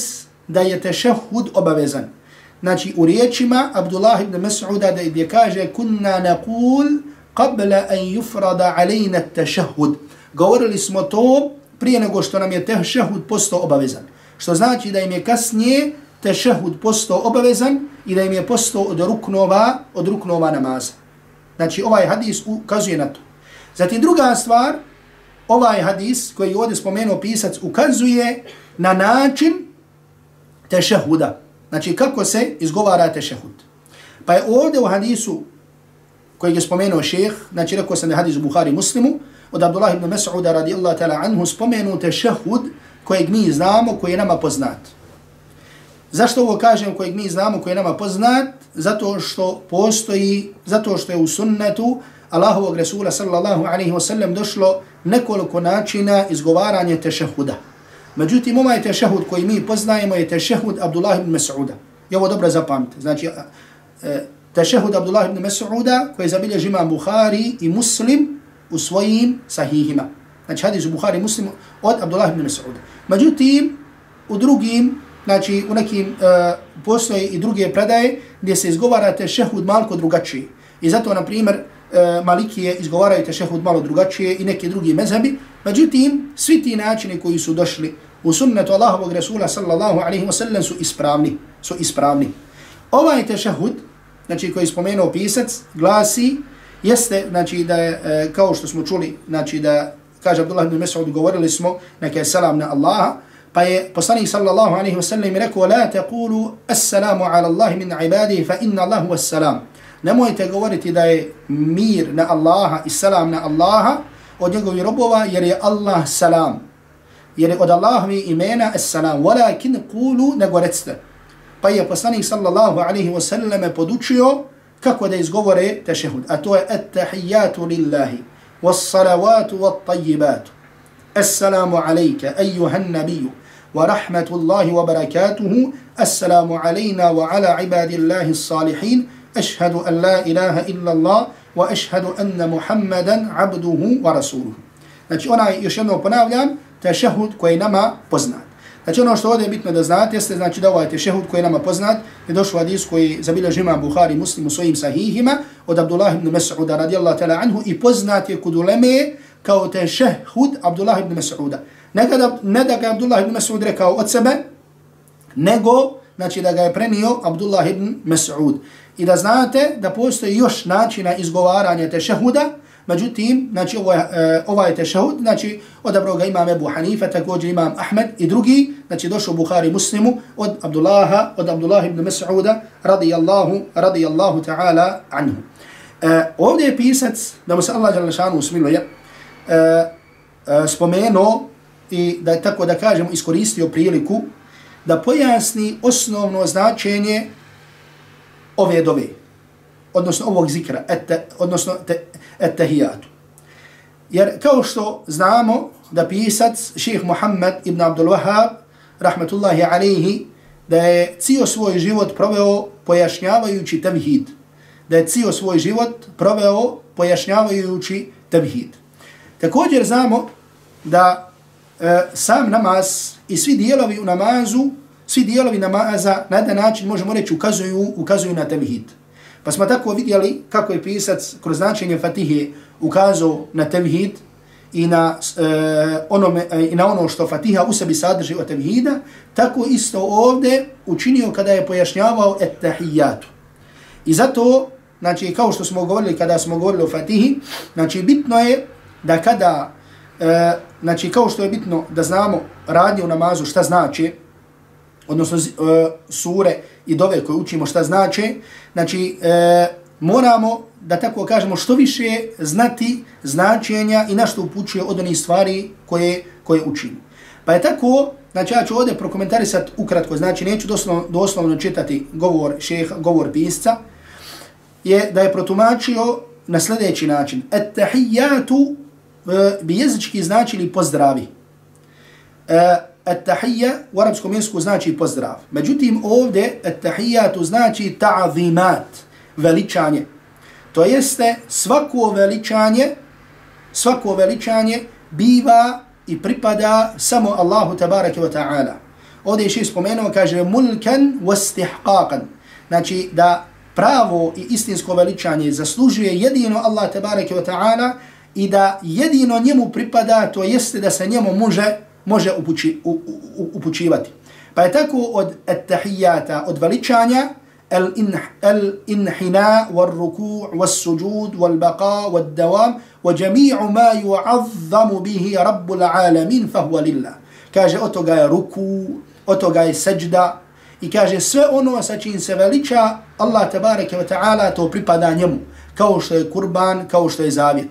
da je tešehud obavezan. Znači u riječima Abdullah ibn Mas'uda da gdje kaže kunna naqul qabla an yufrada alayna at-tashahhud. Govorili smo to prije nego što nam je tešehud postao obavezan. Što znači da im je kasnije tešehud postao obavezan i da im je postao od ruknova, od ruknova namaza. Znači ovaj hadis ukazuje na to. Zatim druga stvar, ovaj hadis koji je ovdje spomenuo pisac ukazuje na način tešehuda. Znači, kako se izgovara tešehud. Pa je ovdje u hadisu koji je spomenuo šeheh, znači rekao sam da hadis u Buhari muslimu, od Abdullah ibn Mas'uda radijallahu ta'ala anhu spomenu tešehud kojeg mi znamo, koji je nama poznat. Zašto ovo kažem kojeg mi znamo, koji je nama poznat? Zato što postoji, zato što je u sunnetu Allahovog Resula sallallahu alaihi wa sallam došlo nekoliko načina izgovaranja tešehuda. Međutim, ovaj tešehud koji mi poznajemo je tešehud Abdullah ibn Mas'uda. I ovo dobro zapamte. Znači, e, tešehud Abdullah ibn Mas'uda koji zabilježi imam Bukhari i Muslim u svojim sahihima. Znači, hadis u Bukhari i Muslim od Abdullah ibn Mas'uda. Međutim, u drugim, znači, u nekim uh, postoje i druge predaje gdje se izgovara tešehud malko drugačiji. I zato, na primjer, uh, Malikije izgovaraju tešehud malo drugačije i neki drugi mezhebi. Međutim, svi ti načini koji su došli u sunnetu Allahovog Rasula sallallahu alaihi wa sallam su ispravni. Su ispravni. Ovaj tešehud, znači koji je spomenuo pisac, glasi, jeste, znači da je, e, kao što smo čuli, znači da, kaže Abdullah ibn Mes'ud, govorili smo, neka je salam na Allaha, pa je poslanik sallallahu alaihi wa sallam rekao, la taqulu assalamu ala Allahi min ibadihi, fa inna Allahu wassalam. Nemojte govoriti da je mir na Allaha i salam na Allaha od njegovih robova, jer je Allah salam jer je od Allahovi imena as-salam, walakin kulu nego recite. Pa je poslanik sallallahu alaihi wa sallam podučio kako da izgovore tešehud. A to je at-tahiyyatu lillahi, was-salavatu wat-tayyibatu. Assalamu alayka, ayyuhan nabiju, wa rahmatullahi wa barakatuhu, assalamu alayna wa ala ibadillahi أشهد أن لا إله إلا الله وأشهد أن محمدا عبده ورسوله Znači onaj, još jednom ponavljam, tešehud koji je nama poznat. Znači ono što ovdje je bitno da znate, jeste znači da ovaj tešehud koji je nama poznat, je došlo hadis koji zabilježi žima Buhari muslim u svojim sahihima od Abdullah ibn Mas'uda radijallahu ta'ala anhu i poznat je kod uleme kao tešehud Abdullah ibn Mas'uda. Ne, kada, ne da ga je Abdullah ibn Mas'ud rekao od sebe, nego znači da ga je prenio Abdullah ibn Mas'ud. I da znate da postoji još načina izgovaranja tešehuda, Međutim, znači ovo je, uh, ovaj tešehud, znači odabro ga imam Ebu Hanife, također imam Ahmed i drugi, znači došao Bukhari muslimu od Abdullaha, od Abdullah ibn Mas'uda, radijallahu, radijallahu ta'ala anhu. E, ovdje je pisac, da mu se Allah jala šanu usmiluje, e, e, spomenuo i da tako da kažemo iskoristio priliku da pojasni osnovno značenje ove dove, odnosno ovog zikra, ette, odnosno te, etahijatu. Jer kao što znamo da pisac ših Muhammed ibn Abdul Wahab, rahmetullahi alaihi, da je cijel svoj život proveo pojašnjavajući tevhid. Da je cijel svoj život proveo pojašnjavajući tevhid. Također znamo da e, sam namaz i svi dijelovi u namazu, svi dijelovi namaza na jedan način možemo reći ukazuju, ukazuju na tevhid. Pa smo tako vidjeli kako je pisac kroz značenje Fatihe ukazao na tevhid i na, e, onome, e, i na ono što Fatiha u sebi sadrži od tevhida, tako isto ovdje učinio kada je pojašnjavao et-tahijatu. I zato, znači, kao što smo govorili kada smo govorili o Fatihi, znači, bitno je da kada, e, znači, kao što je bitno da znamo radnje u namazu šta znači, odnosno uh, sure i dove koje učimo šta znači, znači uh, moramo da tako kažemo što više znati značenja i na što upućuje od onih stvari koje, koje učimo. Pa je tako, znači ja ću ovdje prokomentarisati ukratko, znači neću doslovno, doslovno čitati govor šeha, govor pisca, je da je protumačio na sljedeći način. Et tahijatu uh, e, bi jezički značili pozdravi. Uh, At-tahiyya u arapskom jeziku znači pozdrav. Međutim, ovdje at-tahiyyatu znači ta'zimat, veličanje. To jeste svako veličanje, svako veličanje biva i pripada samo Allahu tabaraka wa ta'ala. Ovdje je še spomenuo, kaže mulkan wastihqaqan. Znači da pravo i istinsko veličanje zaslužuje jedino Allah tabaraka wa ta'ala i da jedino njemu pripada, to jeste da se njemu može može upući, u, u, upućivati. Pa je tako od etahijata, od veličanja, الانحناء والركوع والسجود والبقاء والدوام وجميع ما يعظم به رب العالمين فهو لله kaže od toga je ruku, od toga je seđda i kaže sve ono sa čim se veliča Allah tabareke wa ta'ala to pripada njemu kao što je kurban, kao što je zavjet.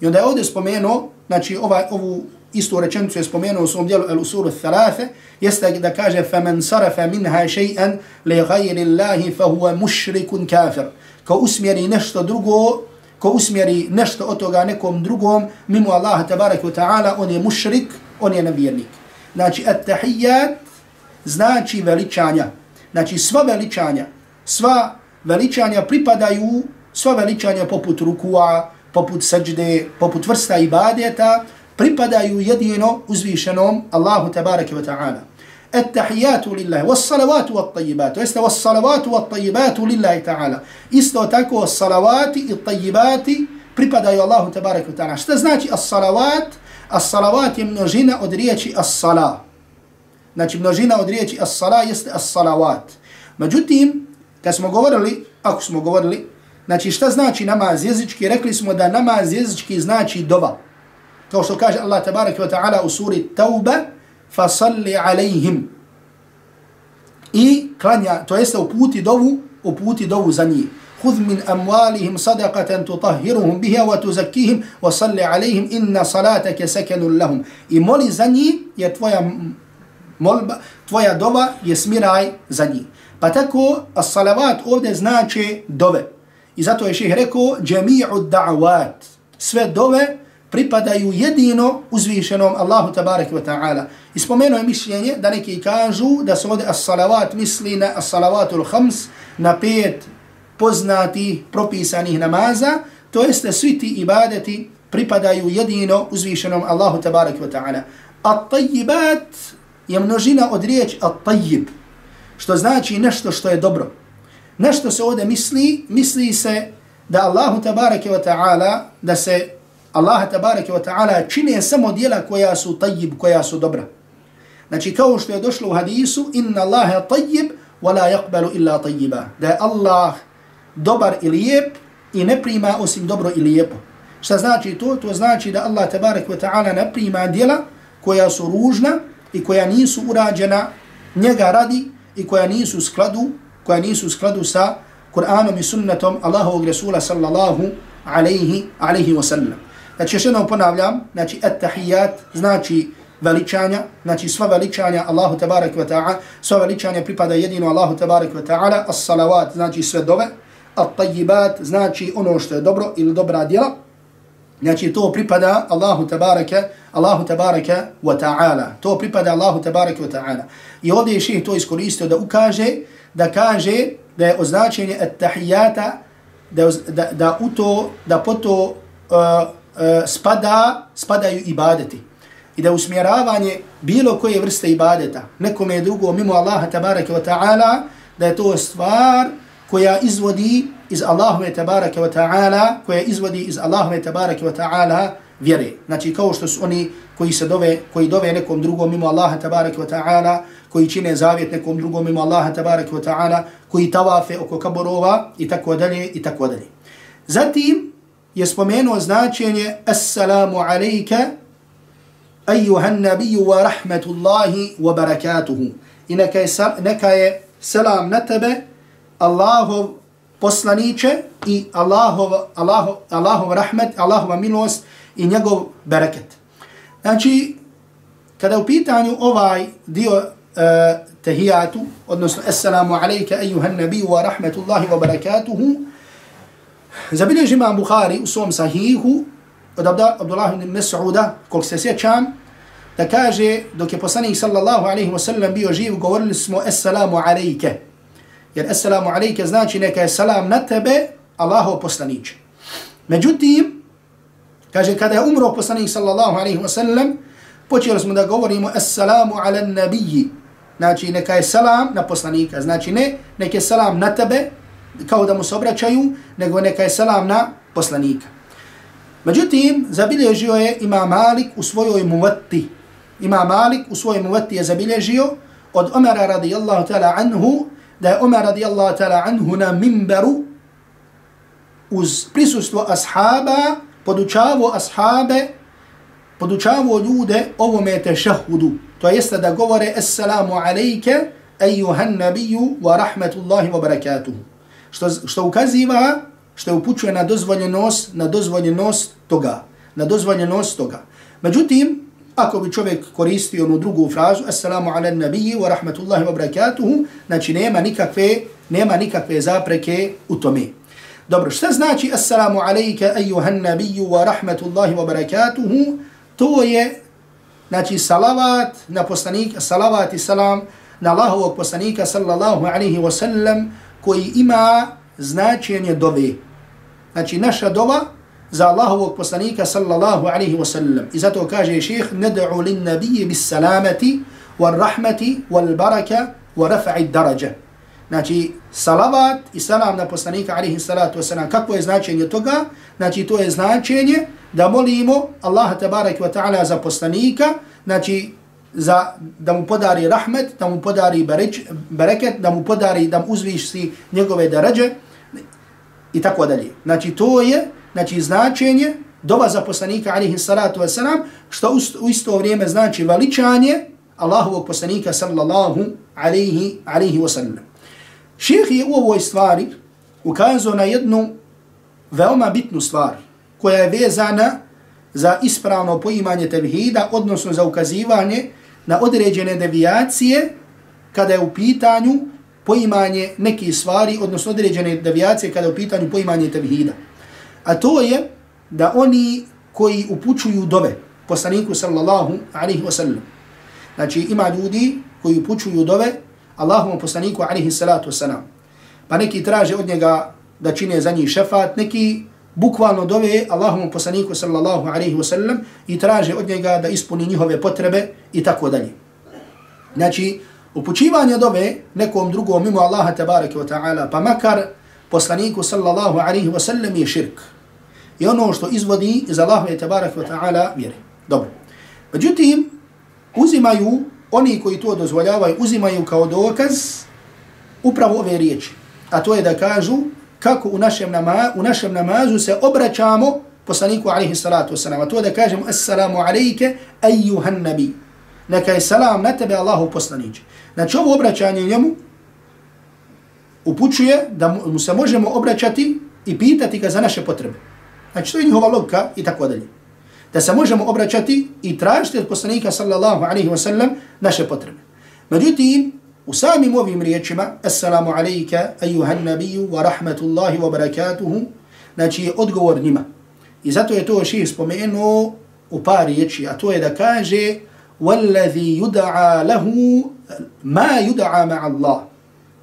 I onda je ovdje spomenuo, znači ovaj, ovu istu rečenicu je spomenuo u svom dijelu El Usuru Thalathe, jeste da kaže فَمَنْ صَرَفَ مِنْهَا شَيْئًا لِغَيْرِ اللَّهِ فَهُوَ مُشْرِكٌ كَافِرٌ Ko usmjeri nešto drugo, ko usmjeri nešto od toga nekom drugom, mimo Allaha tabaraka wa ta'ala, on je mušrik, on je nevjernik. Znači, at-tahiyyat znači veličanja. Znači, sva veličanja, sva veličanja pripadaju, sva veličanja poput rukua, poput sađde, poput vrsta ibadeta, pripadaju jedino uzvišenom Allahu tabaraka wa ta'ala. At-tahiyatu lillahi was-salawatu wat-tayyibatu. Jeste was-salawatu wat-tayyibatu lillahi ta'ala. Isto tako as-salawati i tayyibati pripadaju Allahu tabaraka wa ta'ala. Šta znači as-salawat? As-salavat je množina od riječi as-sala. Znači množina od riječi as-sala jeste as-salawat. Međutim, kad smo govorili, ako smo govorili, znači šta znači namaz jezički, rekli smo da namaz jezički znači dova kao što kaže Allah tabaraka wa ta'ala u suri Tauba, fasalli alaihim. I klanja, to jeste uputi dovu, uputi dovu za njih. Hudh min amwalihim sadaqatan tutahhiruhum biha wa tuzakkihim wa salli alaihim inna salataka sakanun lahum. I moli za njih je tvoja molba, tvoja dova je smiraj za njih. Pa tako, as-salavat ovdje znači dove. I zato je ših rekao, jami'u da'wat. Sve dove, pripadaju jedino uzvišenom Allahu tabaraka wa ta'ala. Ispomenuo je mišljenje da neki kažu da se ovdje as-salavat misli na as-salavatul khams, na pet poznati propisanih namaza, to jeste svi ti ibadeti pripadaju jedino uzvišenom Allahu tabarak wa ta'ala. At-tayyibat je množina od riječ at-tayyib, što znači nešto što je dobro. Nešto se ovdje misli, misli se da Allahu tabarak wa ta'ala, da se Allah tabarak wa ta'ala čine samo dijela koja su tajib, koja su dobra. Znači kao što je došlo u hadisu, inna Allahe tajib, wa la illa tajiba. Da je Allah dobar i lijep i ne prima osim dobro i lijepo. Šta znači to? To znači da Allah tabarak wa ta'ala ne prima dijela koja su ružna i koja nisu urađena njega radi i koja nisu u skladu, koja nisu u skladu sa Kur'anom i sunnetom Allahovog Resula sallallahu alaihi, alaihi wa sallam. Znači još jednom ponavljam, znači at-tahijat znači veličanja, znači sva veličanja Allahu tabarak wa ta'ala, sva veličanja pripada jedino Allahu tabarak wa ta'ala, as-salawat znači sve dove, at-tayyibat znači ono što je dobro ili dobra djela, Znači to pripada Allahu tabaraka, Allahu tabaraka wa ta'ala. To pripada Allahu tabaraka wa ta'ala. I ovdje je ših to iskoristio da ukaže, da kaže da je označenje at-tahijata, da, da, da u to, da po to uh, E, spada, spadaju ibadeti. I da usmjeravanje bilo koje vrste ibadeta, nekome drugo mimo Allaha tabaraka wa ta'ala, da je to stvar koja izvodi iz Allahove tabaraka wa ta'ala, koja izvodi iz Allahove tabaraka wa ta'ala vjere. Znači kao što su oni koji se dove, koji dove nekom drugom mimo Allaha tabaraka wa ta'ala, koji čine zavjet nekom drugom mimo Allaha tabaraka wa ta'ala, koji tavafe oko kaborova i tako dalje i tako dalje. Zatim je spomenuo značenje Assalamu alaika ayyuhan nabiju wa rahmatullahi wa barakatuhu. I neka je, neka je selam na tebe, Allahov poslaniće i Allahov, Allahov, Allahov rahmet, Allahova milost i njegov bereket. Znači, kada u pitanju ovaj dio uh, tehijatu, odnosno Assalamu alaika ejuhan nabiju wa rahmetullahi wa barakatuhu, zabilježi imam Bukhari u svom sahihu od Abdullah ibn Mas'uda, koliko se sjećam, da kaže, dok je poslanik sallallahu alaihi wa sallam bio živ, govorili smo Assalamu alaike. Jer assalamu alaike znači neka je salam na tebe, Allahov poslanić. Međutim, kaže kada je umro poslanik sallallahu alaihi wa sallam, počeli smo da govorimo assalamu ala nabiji. Znači neka je salam na poslanika. Znači ne neka je salam na tebe, kao da mu se obraćaju, nego neka je selam na poslanika. Međutim, zabilježio je ima Malik u svojoj muvati. Ima Malik u svojoj muvati je zabilježio od Omara radijallahu ta'ala anhu, da je Umar radijallahu ta'ala anhu na mimberu uz prisustvo ashaba podučavo ashabe podučavo ljude ovome tešahudu to jeste da govore assalamu alejke ejuhan nabiju wa rahmetullahi wa barakatuhu što, što ukaziva što upućuje na dozvoljenost na dozvoljenost toga na dozvoljenost toga međutim Ako bi čovjek koristio onu drugu frazu, assalamu ala nabiji wa rahmatullahi wa barakatuhu, znači nema nikakve, nema nikakve zapreke u tome. Dobro, šta znači assalamu alaika ejuhan nabiju wa rahmatullahi wa barakatuhu? To je, znači, salavat na poslanika, salavat i salam na Allahovog poslanika sallallahu alaihi wa sallam, koji ima značenje dove. Znači, naša dova, za Allahovog poslanika sallallahu alaihi wa sallam. I zato kaže šeheh, ned'u lin nabije bis salamati, wal rahmati, wal baraka, wa rafa'i daraja. Znači, salavat i salam na poslanika alaihi salatu wa sallam. Kako je značenje toga? Znači, to je značenje da molimo Allaha tabarak wa ta'ala za poslanika, znači, za, da mu podari rahmet, da mu podari bereket, da mu podari, da mu uzviš si njegove darađe i tako dalje. Znači, to je znači značenje doba za poslanika alihi salatu wasalam, što u isto vrijeme znači veličanje Allahovog poslanika sallallahu alihi, alihi wasalam. Šeheh je u ovoj stvari ukazao na jednu veoma bitnu stvar koja je vezana za ispravno poimanje tevhida, odnosno za ukazivanje na određene devijacije kada je u pitanju poimanje neke stvari, odnosno određene devijacije kada je u pitanju poimanje tevhida. A to je da oni koji upućuju dove poslaniku sallallahu alaihi wa sallam. Znači ima ljudi koji upućuju dove Allahom poslaniku alaihi salatu wa sallam. Pa neki traže od njega da čine za njih šefat, neki bukvalno dove Allahovom poslaniku sallallahu alaihi wa sallam i traže od njega da ispuni njihove potrebe i tako dalje. Znači, upućivanje dove nekom drugom mimo Allaha tabaraka wa ta'ala, pa makar poslaniku sallallahu alaihi wa sallam je širk. I ono što izvodi iz Allahove tabaraka wa ta'ala vjere. Dobro. Međutim, uzimaju, oni koji to dozvoljavaju, uzimaju kao dokaz upravo ove riječi. A to je da kažu kako u našem, nama, u našem namazu se obraćamo poslaniku alaihi salatu wasalam. A to da kažemo assalamu alaike ejuhan nabi. Neka je salam na tebe Allahu poslaniće. Znači ovo obraćanje njemu upućuje da mu se možemo obraćati i pitati ga za naše potrebe. Znači to je njihova logika i tako dalje. Da se možemo obraćati i tražiti od poslanika sallallahu alaihi wasallam naše potrebe. Međutim, u samim ovim riječima, Assalamu alaika, ajuhan nabiju, wa rahmatullahi wa barakatuhu, znači je odgovor njima. I zato je to ših spomenuo u par riječi, a to je da kaže, والذي يدعى له ما يدعى مع الله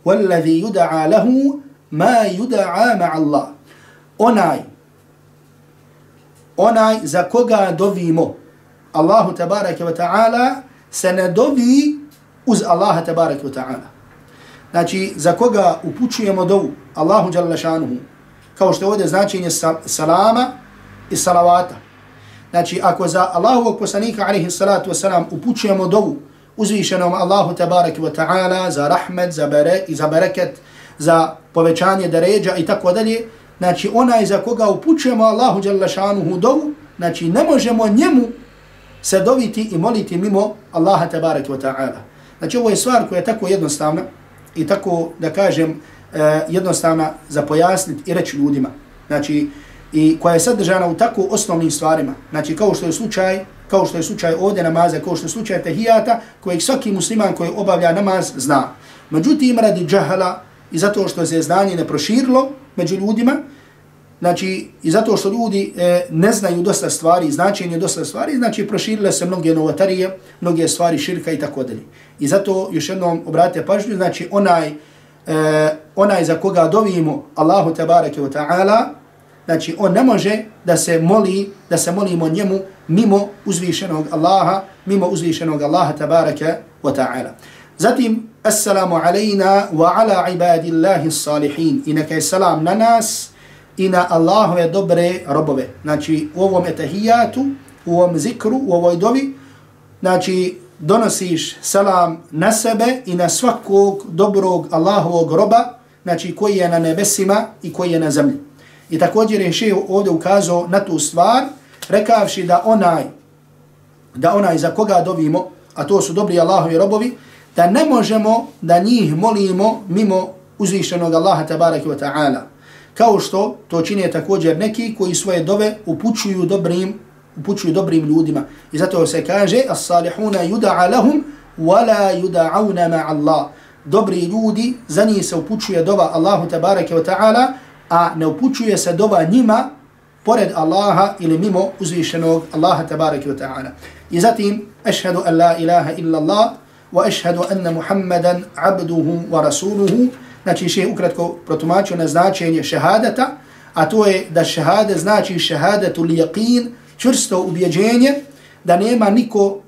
والذي يدعى له ما يدعى مع الله onaj onaj za koga dovimo Allahu tabaraka wa ta'ala se ne dovi uz Allaha tabarak wa ta'ala. Znači, za koga upućujemo dovu Allahu jalla šanuhu, kao što je ovdje značenje salama i salavata. Znači, ako za Allahovog poslanika alaihi salatu wasalam upućujemo dovu uzvišenom Allahu tabarak wa ta'ala za rahmet, za, bere, i za bereket, za povećanje deređa i tako dalje, znači onaj za koga upućujemo Allahu jalla šanuhu dovu, znači ne možemo njemu se doviti i moliti mimo Allaha tabarak wa ta'ala. Znači ovo je stvar koja je tako jednostavna i tako da kažem e, jednostavna za pojasniti i reći ljudima. Znači i koja je sadržana u tako osnovnim stvarima. Znači kao što je slučaj kao što je slučaj ovdje namaza, kao što je slučaj tehijata, kojeg svaki musliman koji obavlja namaz zna. Međutim, radi džahala i zato što se znanje ne proširilo među ljudima, znači i zato što ljudi e, ne znaju dosta stvari, značenje dosta stvari, znači proširile se mnoge novotarije, mnoge stvari širka i tako dalje. I zato još jednom obratite pažnju, znači onaj, e, onaj za koga dovimo Allahu tabarake wa ta'ala, znači on ne može da se moli, da se molimo njemu mimo uzvišenog Allaha, mimo uzvišenog Allaha tabaraka wa ta'ala. Zatim, assalamu alejna wa ala ibadillahi salihin. I neka je salam na nas i na Allahove dobre robove. Znači, u ovom etahijatu, u ovom zikru, u ovoj dovi, znači, donosiš salam na sebe i na svakog dobrog Allahovog roba, znači, koji je na nebesima i koji je na zemlji. I također je še ovdje ukazao na tu stvar, rekavši da onaj, da onaj za koga dobimo, a to su dobri Allahovi robovi, da ne možemo da njih molimo mimo uzvišenog Allaha tabaraka wa ta'ala. Kao što to čine također neki koji svoje dove upućuju dobrim, upućuju dobrim ljudima. I zato se kaže, as-salihuna yud'a lahum, wala yud'auna ma'a Allah. Dobri ljudi, za njih se upućuje dova Allahu tebareke ve ta'ala, a ne upućuje se dova njima pored Allaha ili mimo uzvišenog Allaha tebareke ve ta'ala. I zatim, ashhadu an la ilaha illa Allah, wa ashhadu anna Muhammadan abduhu wa rasuluhu. Znači, še ukratko protumačio na značenje šehadata, a to je da šehade znači šehadatu li yaqin, čvrsto ubjeđenje, da nema niko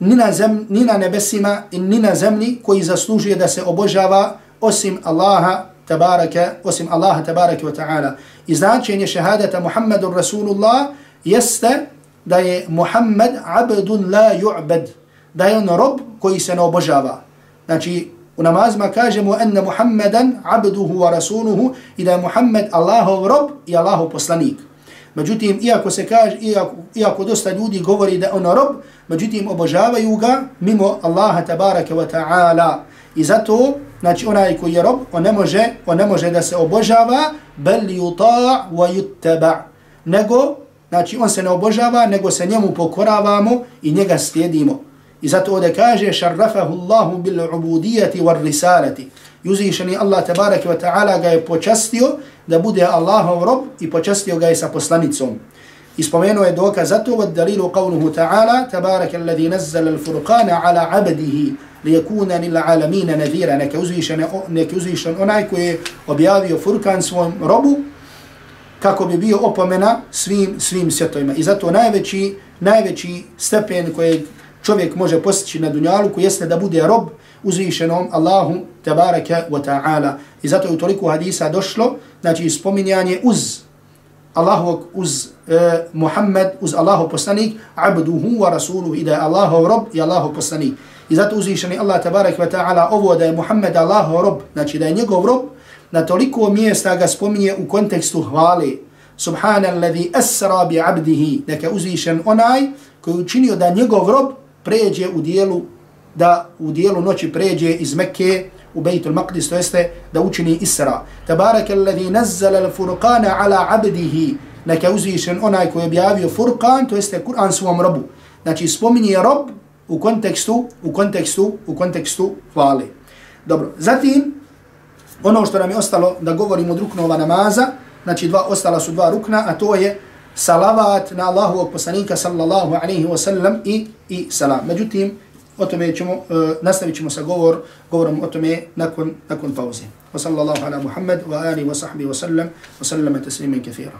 ni na, zem, ni na nebesima i ni na zemlji koji zaslužuje da se obožava osim Allaha tabaraka, osim Allaha tabaraka wa ta'ala. I značenje šehadata Muhammadun Rasulullah jeste da je Muhammed abdun la yu'bad, da je on rob koji se ne obožava. Znači, u namazima kažemo enne Muhammadan abduhu wa rasuluhu i da je Muhammed Allahov rob i Allahov poslanik. Međutim, iako se kaže, iako, iako dosta ljudi govori da on rob, međutim, obožavaju ga mimo Allaha tabaraka wa ta'ala. I zato znači onaj koji je rob, on ne može, on ne može da se obožava, bel yuta' wa yuttaba. Nego, znači on se ne obožava, nego se njemu pokoravamo i njega slijedimo. I zato ovdje kaže, šarrafahu Allahu bil ubudijati war risalati. Juzišeni Allah tabaraki wa ta'ala ga je počastio da bude Allahov rob i počastio ga je sa poslanicom. Ispomenuo je dokaz za to, dalilu qavluhu ta'ala, tabaraka alladhi nazzala al-furqana ala abdihi, lijekuna lil alamina nadhira, neka uzvišen, neka uzvišen onaj koji je objavio Furkan svom robu, kako bi bio opomena svim svim svjetovima. I zato najveći, najveći stepen koji čovjek može postići na dunjalu, jeste da bude rob uzvišenom Allahu tabaraka wa ta'ala. I zato je u toliko hadisa došlo, znači spominjanje uz Allahu uz e, Muhammed, uz Allahu poslanik, abduhu wa rasuluhu, i da je Allahu rob i Allahu poslanik. I zato uzvišeni Allah tabarak wa ta'ala ovo da je Muhammed Allahu rob, znači da je njegov rob, na toliko mjesta ga spominje u kontekstu hvale. Subhanallazi asra bi abdihi, neka uzvišen onaj koji učinio da njegov rob pređe u dijelu, da u dijelu noći pređe iz Mekke u Bejtul Maqdis, to jeste da učini Isra. Tabarak alladhi nazzala al-furqana ala abdihi, neka uzvišen onaj koji je objavio Furqan, to jeste Kur'an svom robu. Znači spominje rob u kontekstu, u kontekstu, u kontekstu hvale. Dobro, zatim, ono što nam je ostalo da govorimo od ruknova namaza, znači dva, ostala su dva rukna, a to je salavat na Allahovog poslanika sallallahu alaihi wa sallam i, i salam. Međutim, o tome ćemo, uh, nastavit ćemo sa govor, govorom o tome nakon, nakon pauze. Wa sallallahu ala Muhammad wa ali wa sahbihi wa sallam wa sallama taslimin kathira.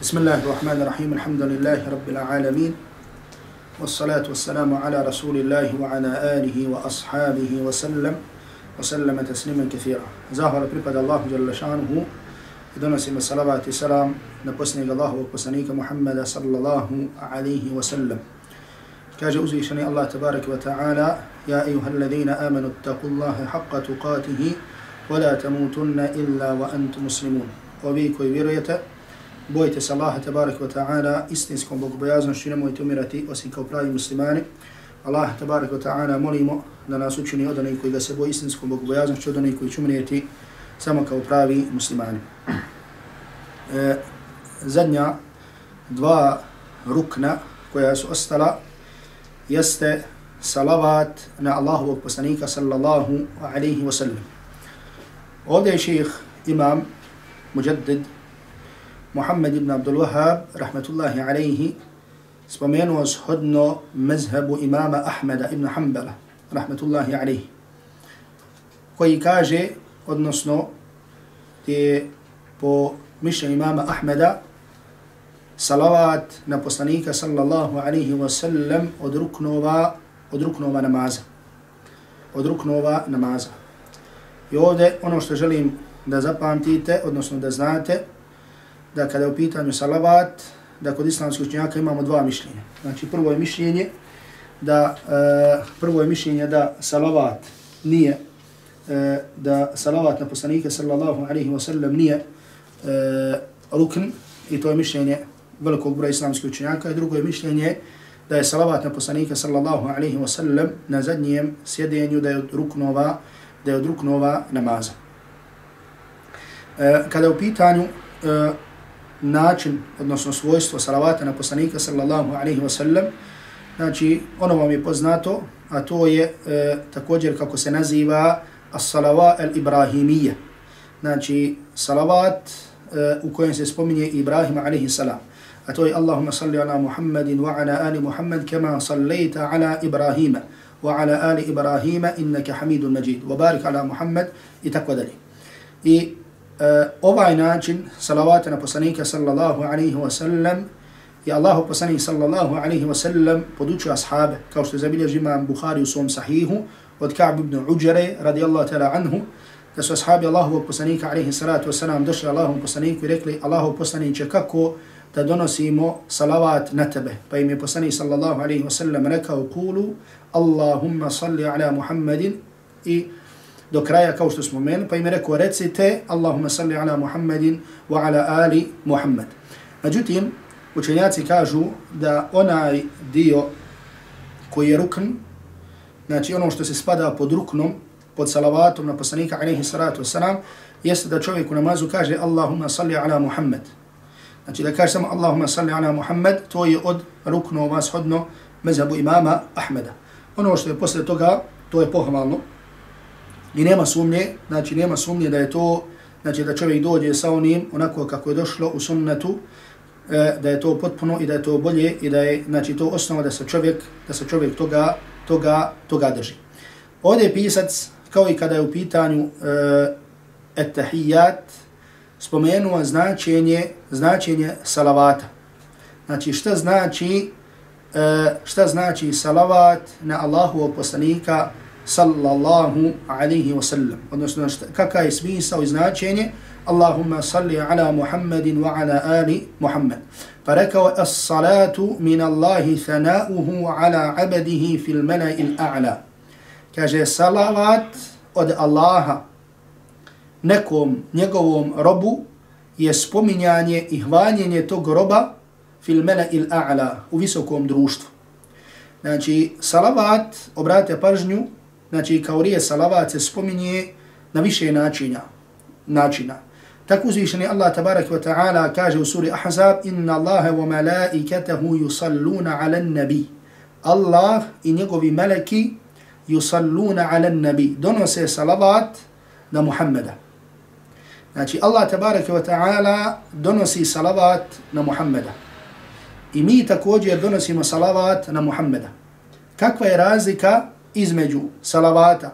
Bismillahirrahmanirrahim, alhamdulillahi rabbil alamin. والصلاة والسلام على رسول الله وعلى آله وأصحابه وسلم وسلم تسليما كثيرا زاهر بريباد الله جل شانه i donosimo salavat i salam na posljednjeg Allahovog poslanika Muhammeda sallallahu alaihi wa sallam. Kaže uzvišeni Allah tabarak wa ta'ala Ja ejuhal ladhina amanu taku Allahe haqqa tuqatihi wa la tamutunna illa wa antu muslimun. Ovi koji vjerujete, bojite se Allaha tabarak wa ta'ala istinskom bogobojaznošću nemojte umirati osim kao pravi muslimani. Allah tabarak wa ta'ala molimo da nas učini od onih koji ga se boji istinskom bogobojaznošću od onih koji će umrijeti samo kao pravi muslimani. E, zadnja dva rukna koja su ostala jeste salavat na Allahovog poslanika sallallahu alaihi wa sallam. Ovdje je ših imam mujaddid Muhammed ibn Abdul Wahab rahmatullahi alaihi spomenuo shodno mezhebu imama Ahmeda ibn Hanbala rahmatullahi alaihi koji kaže odnosno je po mišljenju imama Ahmeda salavat na poslanika sallallahu alaihi wa sallam od ruknova, od ruknova namaza. Od ruknova namaza. I ovdje ono što želim da zapamtite, odnosno da znate, da kada je u pitanju salavat, da kod islamskih učenjaka imamo dva mišljenja. Znači prvo je mišljenje da, e, prvo je mišljenje da salavat nije E, da salavat na poslanike sallallahu alaihi wa sallam nije e, rukn i to je mišljenje velikog broja islamskih učenjaka i drugo je mišljenje da je salavat na poslanike sallallahu alaihi wa sallam na zadnjem sjedenju da je od ruknova, da je od ruknova namaza. E, kada je u pitanju e, način, odnosno svojstvo salavata na poslanika sallallahu alaihi wa sallam, znači ono vam je poznato, a to je e, također kako se naziva as-salava al-ibrahimije, Znači, salavat uh, u kojem se spominje Ibrahim alaihi salam. A to je Allahumma salli ala Muhammedin wa ala ali Muhammed kama sallajta ala Ibrahima wa ala ali Ibrahima innaka hamidun majid. Wa barik ala Muhammed i tako dalje. I uh, ovaj način salavata na poslanika sallallahu alaihi wa sallam i Allahu poslanik sallallahu alaihi wa sallam podučio ashabe, kao što je zabilježi imam Bukhari u svom sahihu, od Ka'b ibn Uđere, radijallahu ta'ala anhu, da su ashabi Allahovog poslanika, alaihi salatu wasalam, došli Allahovom poslaniku i rekli, Allahov poslaniće, kako da donosimo salavat na tebe? Pa im je poslanik sallallahu alaihi wasallam rekao, kulu, Allahumma salli ala Muhammedin i do kraja kao što smo meni, pa im je rekao, recite, Allahumma salli ala Muhammedin wa ala ali Muhammed. Međutim, učenjaci kažu da onaj dio koji je rukn, znači ono što se spada pod ruknom, pod salavatom na poslanika alaihi salatu wasalam, jeste da čovjek u namazu kaže Allahumma salli ala Muhammed. Znači da kaže samo Allahumma salli ala Muhammed, to je od ruknova shodno mezhabu imama Ahmeda. Ono što je posle toga, to je pohvalno. I nema sumnje, znači nema sumnje da je to, znači da čovjek dođe sa onim onako kako je došlo u sunnetu, eh, da je to potpuno i da je to bolje i da je znači to osnova da se čovjek da se čovjek toga toga, toga drži. Ovdje pisac, kao i kada je u pitanju e, uh, etahijat, spomenuo značenje, značenje salavata. Znači šta znači, uh, šta znači salavat na Allahu poslanika sallallahu alaihi wa sallam. Odnosno šta, kakav je smisao i značenje Allahumma salli ala Muhammedin wa ala ali Muhammed. Pa rekao, as-salatu min Allahi thanauhu ala abadihi fil mala'il a'la. Kaže, salavat od Allaha nekom njegovom robu je spominjanje i hvaljenje tog roba fil mala'il a'la u visokom društvu. Znači, salavat, obratite pažnju, znači kao rije salavat se spominje na više načina. načina. Tako uzvišeni Allah tabarak wa ta'ala kaže u suri Ahzab Inna Allahe wa malaikatahu yusalluna ala nabi. Allah i njegovi meleki yusalluna ala nabi. Donose salavat na Muhammeda. Znači Allah tabarak wa ta'ala donosi salavat na Muhammeda. I mi također donosimo salavat na Muhammeda. Kakva je razlika između salavata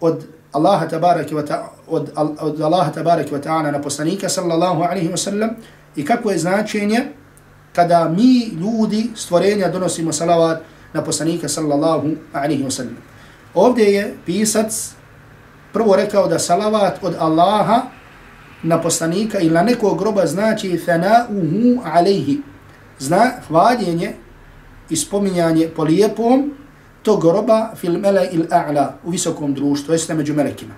od Allaha tabaraka wa ta'ala od, od Allaha tabaraka wa ta'ala na poslanika sallallahu alaihi wa sallam i kako je značenje kada mi ljudi stvorenja donosimo salavat na poslanika sallallahu alaihi wa sallam. Ovdje je pisac prvo rekao da salavat od Allaha na poslanika ili na nekog groba znači thana'uhu alaihi. Zna hvaljenje i spominjanje po lijepom tog groba fil mele il a'la u visokom društvu, jeste među melekima.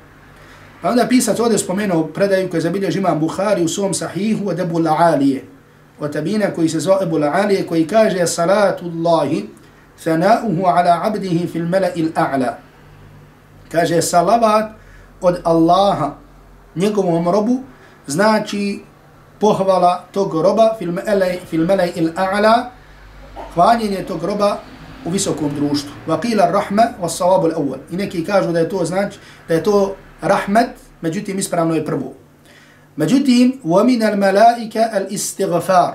Pa onda pisac ovdje spomenuo predaju koje zabilježi imam Bukhari u svom sahihu od Ebu La'alije. Od tabina koji se zove Ebu La'alije koji kaže salatu Allahi thana'uhu ala abdihi fil mele il a'la. Kaže salavat od Allaha njegovom robu znači pohvala tog roba fil mele il a'la hvaljenje tog roba u visokom društvu. Wa qila rahma wa sawabu al-awwal. I neki kažu da je to znači da je to rahmet, međutim ispravno je prvo. Međutim, wa min al-malaika al-istighfar.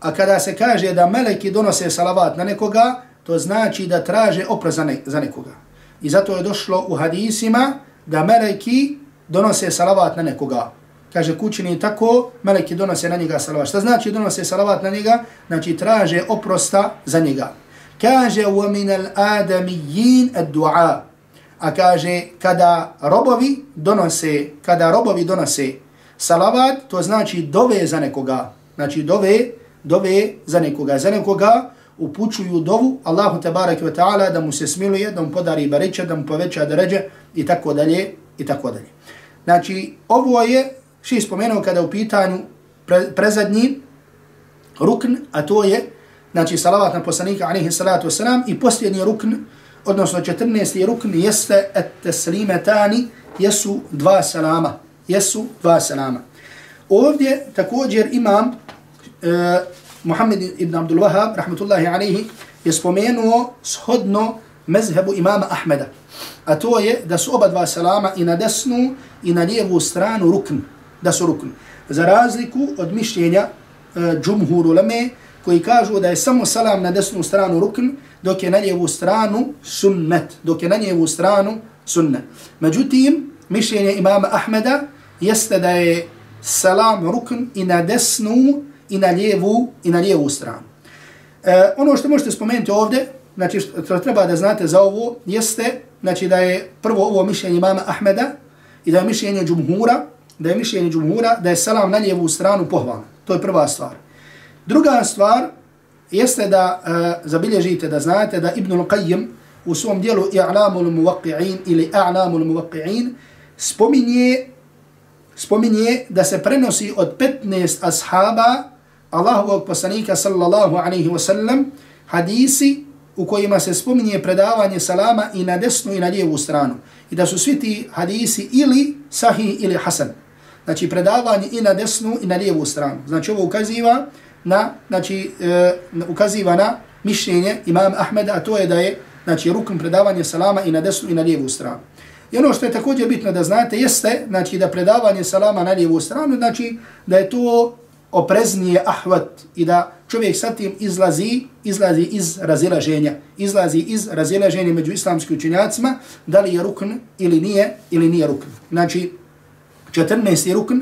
A kada se kaže da meleki donose salavat na nekoga, to znači da traže oprost za, ne, za nekoga. I zato je došlo u hadisima da meleki donose salavat na nekoga. Kaže kućini tako, meleki donose na njega salavat. Šta znači donose salavat na njega? Znači traže oprosta za njega kaže wa min al-adamiyyin ad-du'a. A kaže kada robovi donose, kada robovi donose salavat, to znači dove za nekoga. Znači dove, dove za nekoga. Za nekoga upućuju dovu Allahu tabarak ve ta'ala da mu se smiluje, da mu podari bereče da mu poveća deređe i tako dalje i tako dalje. Znači ovo je što je spomenuo kada u pitanju pre, prezadnji rukn, a to je znači salavat na poslanika alaihi salatu wasalam i posljednji rukn, odnosno 14. rukn jeste et teslimetani, jesu dva salama, jesu dva salama. Ovdje također imam uh, Muhammed ibn Abdul Wahab, rahmatullahi alaihi, je spomenuo shodno mezhebu imama Ahmeda. A to je da su oba dva salama i na desnu i na lijevu stranu rukn, da su rukn. Za razliku od mišljenja e, uh, džumhuru lame, koji kažu da je samo salam na desnu stranu rukn, dok je na lijevu stranu sunnet, dok je na lijevu stranu sunnet. Međutim, mišljenje imama Ahmeda jeste da je salam rukn i na desnu i na lijevu i na lijevu stranu. E, ono što možete spomenuti ovdje, znači što treba da znate za ovo, jeste znači da je prvo ovo mišljenje imama Ahmeda i da je mišljenje džumhura, da je mišljenje džumhura da je salam na lijevu stranu pohvalno. To je prva stvar. Druga stvar jeste da uh, zabilježite, da znate da Ibnul Qayyim u svom dijelu I'lamul Muwaqqi'in ili A'lamul Muwaqqi'in spominje, spominje da se prenosi od 15 ashaba Allahovog poslanika sallallahu alaihi wa sallam hadisi u kojima se spominje predavanje salama i na desnu i na lijevu stranu. I da su svi ti hadisi ili sahih ili hasan. Znači predavanje i na desnu i na lijevu stranu. Znači ovo ukaziva na, znači, e, ukaziva na mišljenje imam Ahmeda, a to je da je, znači, rukn predavanje salama i na desnu i na lijevu stranu. I ono što je također bitno da znate jeste, znači, da predavanje salama na lijevu stranu, znači, da je to opreznije ahvat i da čovjek sa tim izlazi, izlazi iz razilaženja, izlazi iz razilaženja među islamskim učenjacima, da li je rukn ili nije, ili nije rukn. Znači, 14. rukn,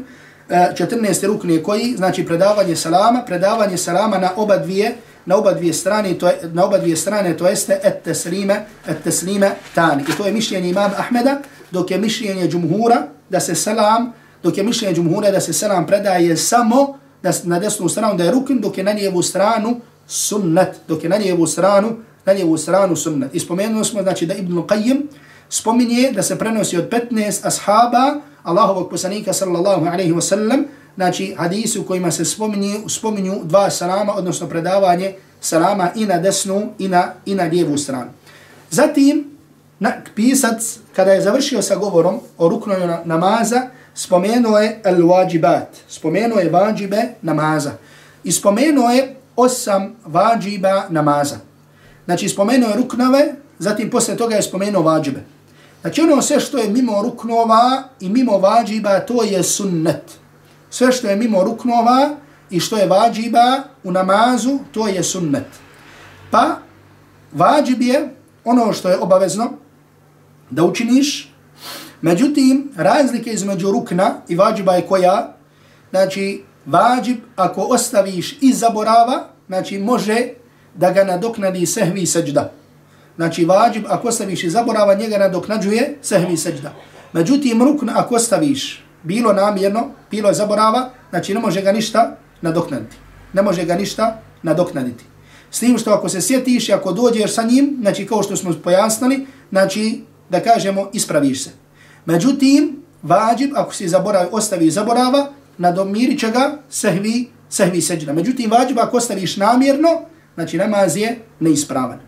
E, 14. rukne koji, znači predavanje salama, predavanje salama na oba dvije, na oba dvije strane, to je, na oba dvije strane, to jeste et teslime, et teslime tani. I to je mišljenje imam Ahmeda, dok je mišljenje džumhura da se salam, dok je mišljenje džumhura da se salam predaje samo da na desnu stranu da je rukn, dok je na lijevu stranu sunnet, dok je na lijevu stranu, na lijevu stranu sunnet. I spomenuli smo, znači da Ibn Qayyim spominje da se prenosi od 15 ashaba Allahovog poslanika sallallahu alaihi wa sallam, znači hadisi u kojima se spominju, spominju dva salama, odnosno predavanje salama i na desnu i na, i na lijevu stranu. Zatim, na, pisac, kada je završio sa govorom o ruknoj namaza, spomenuo je al-wajibat, spomenuo je vađibe namaza. I spomenuo je osam vađiba namaza. Znači, spomenuo je ruknove, zatim posle toga je spomenuo vađibe. Znači, ono sve što je mimo ruknova i mimo vađiba, to je sunnet sve što je mimo ruknova i što je vađiba u namazu, to je sunnet. Pa, vađib je ono što je obavezno da učiniš, međutim, razlike između rukna i vađiba je koja, znači, vađib ako ostaviš i zaborava, znači, može da ga nadoknadi sehvi seđda. Znači, vađib ako ostaviš i zaborava, njega nadoknađuje sehmi seđda. Međutim, rukn ako ostaviš bilo namjerno, bilo je zaborava, znači ne može ga ništa nadoknaditi. Ne može ga ništa nadoknaditi. S tim što ako se sjetiš i ako dođeš sa njim, znači kao što smo pojasnili, znači da kažemo ispraviš se. Međutim, vađib, ako si zaboravi, ostavi zaborava, nadomirit će ga sehvi, sehvi seđda. Međutim, vađib, ako ostaviš namjerno, znači namaz je neispravan.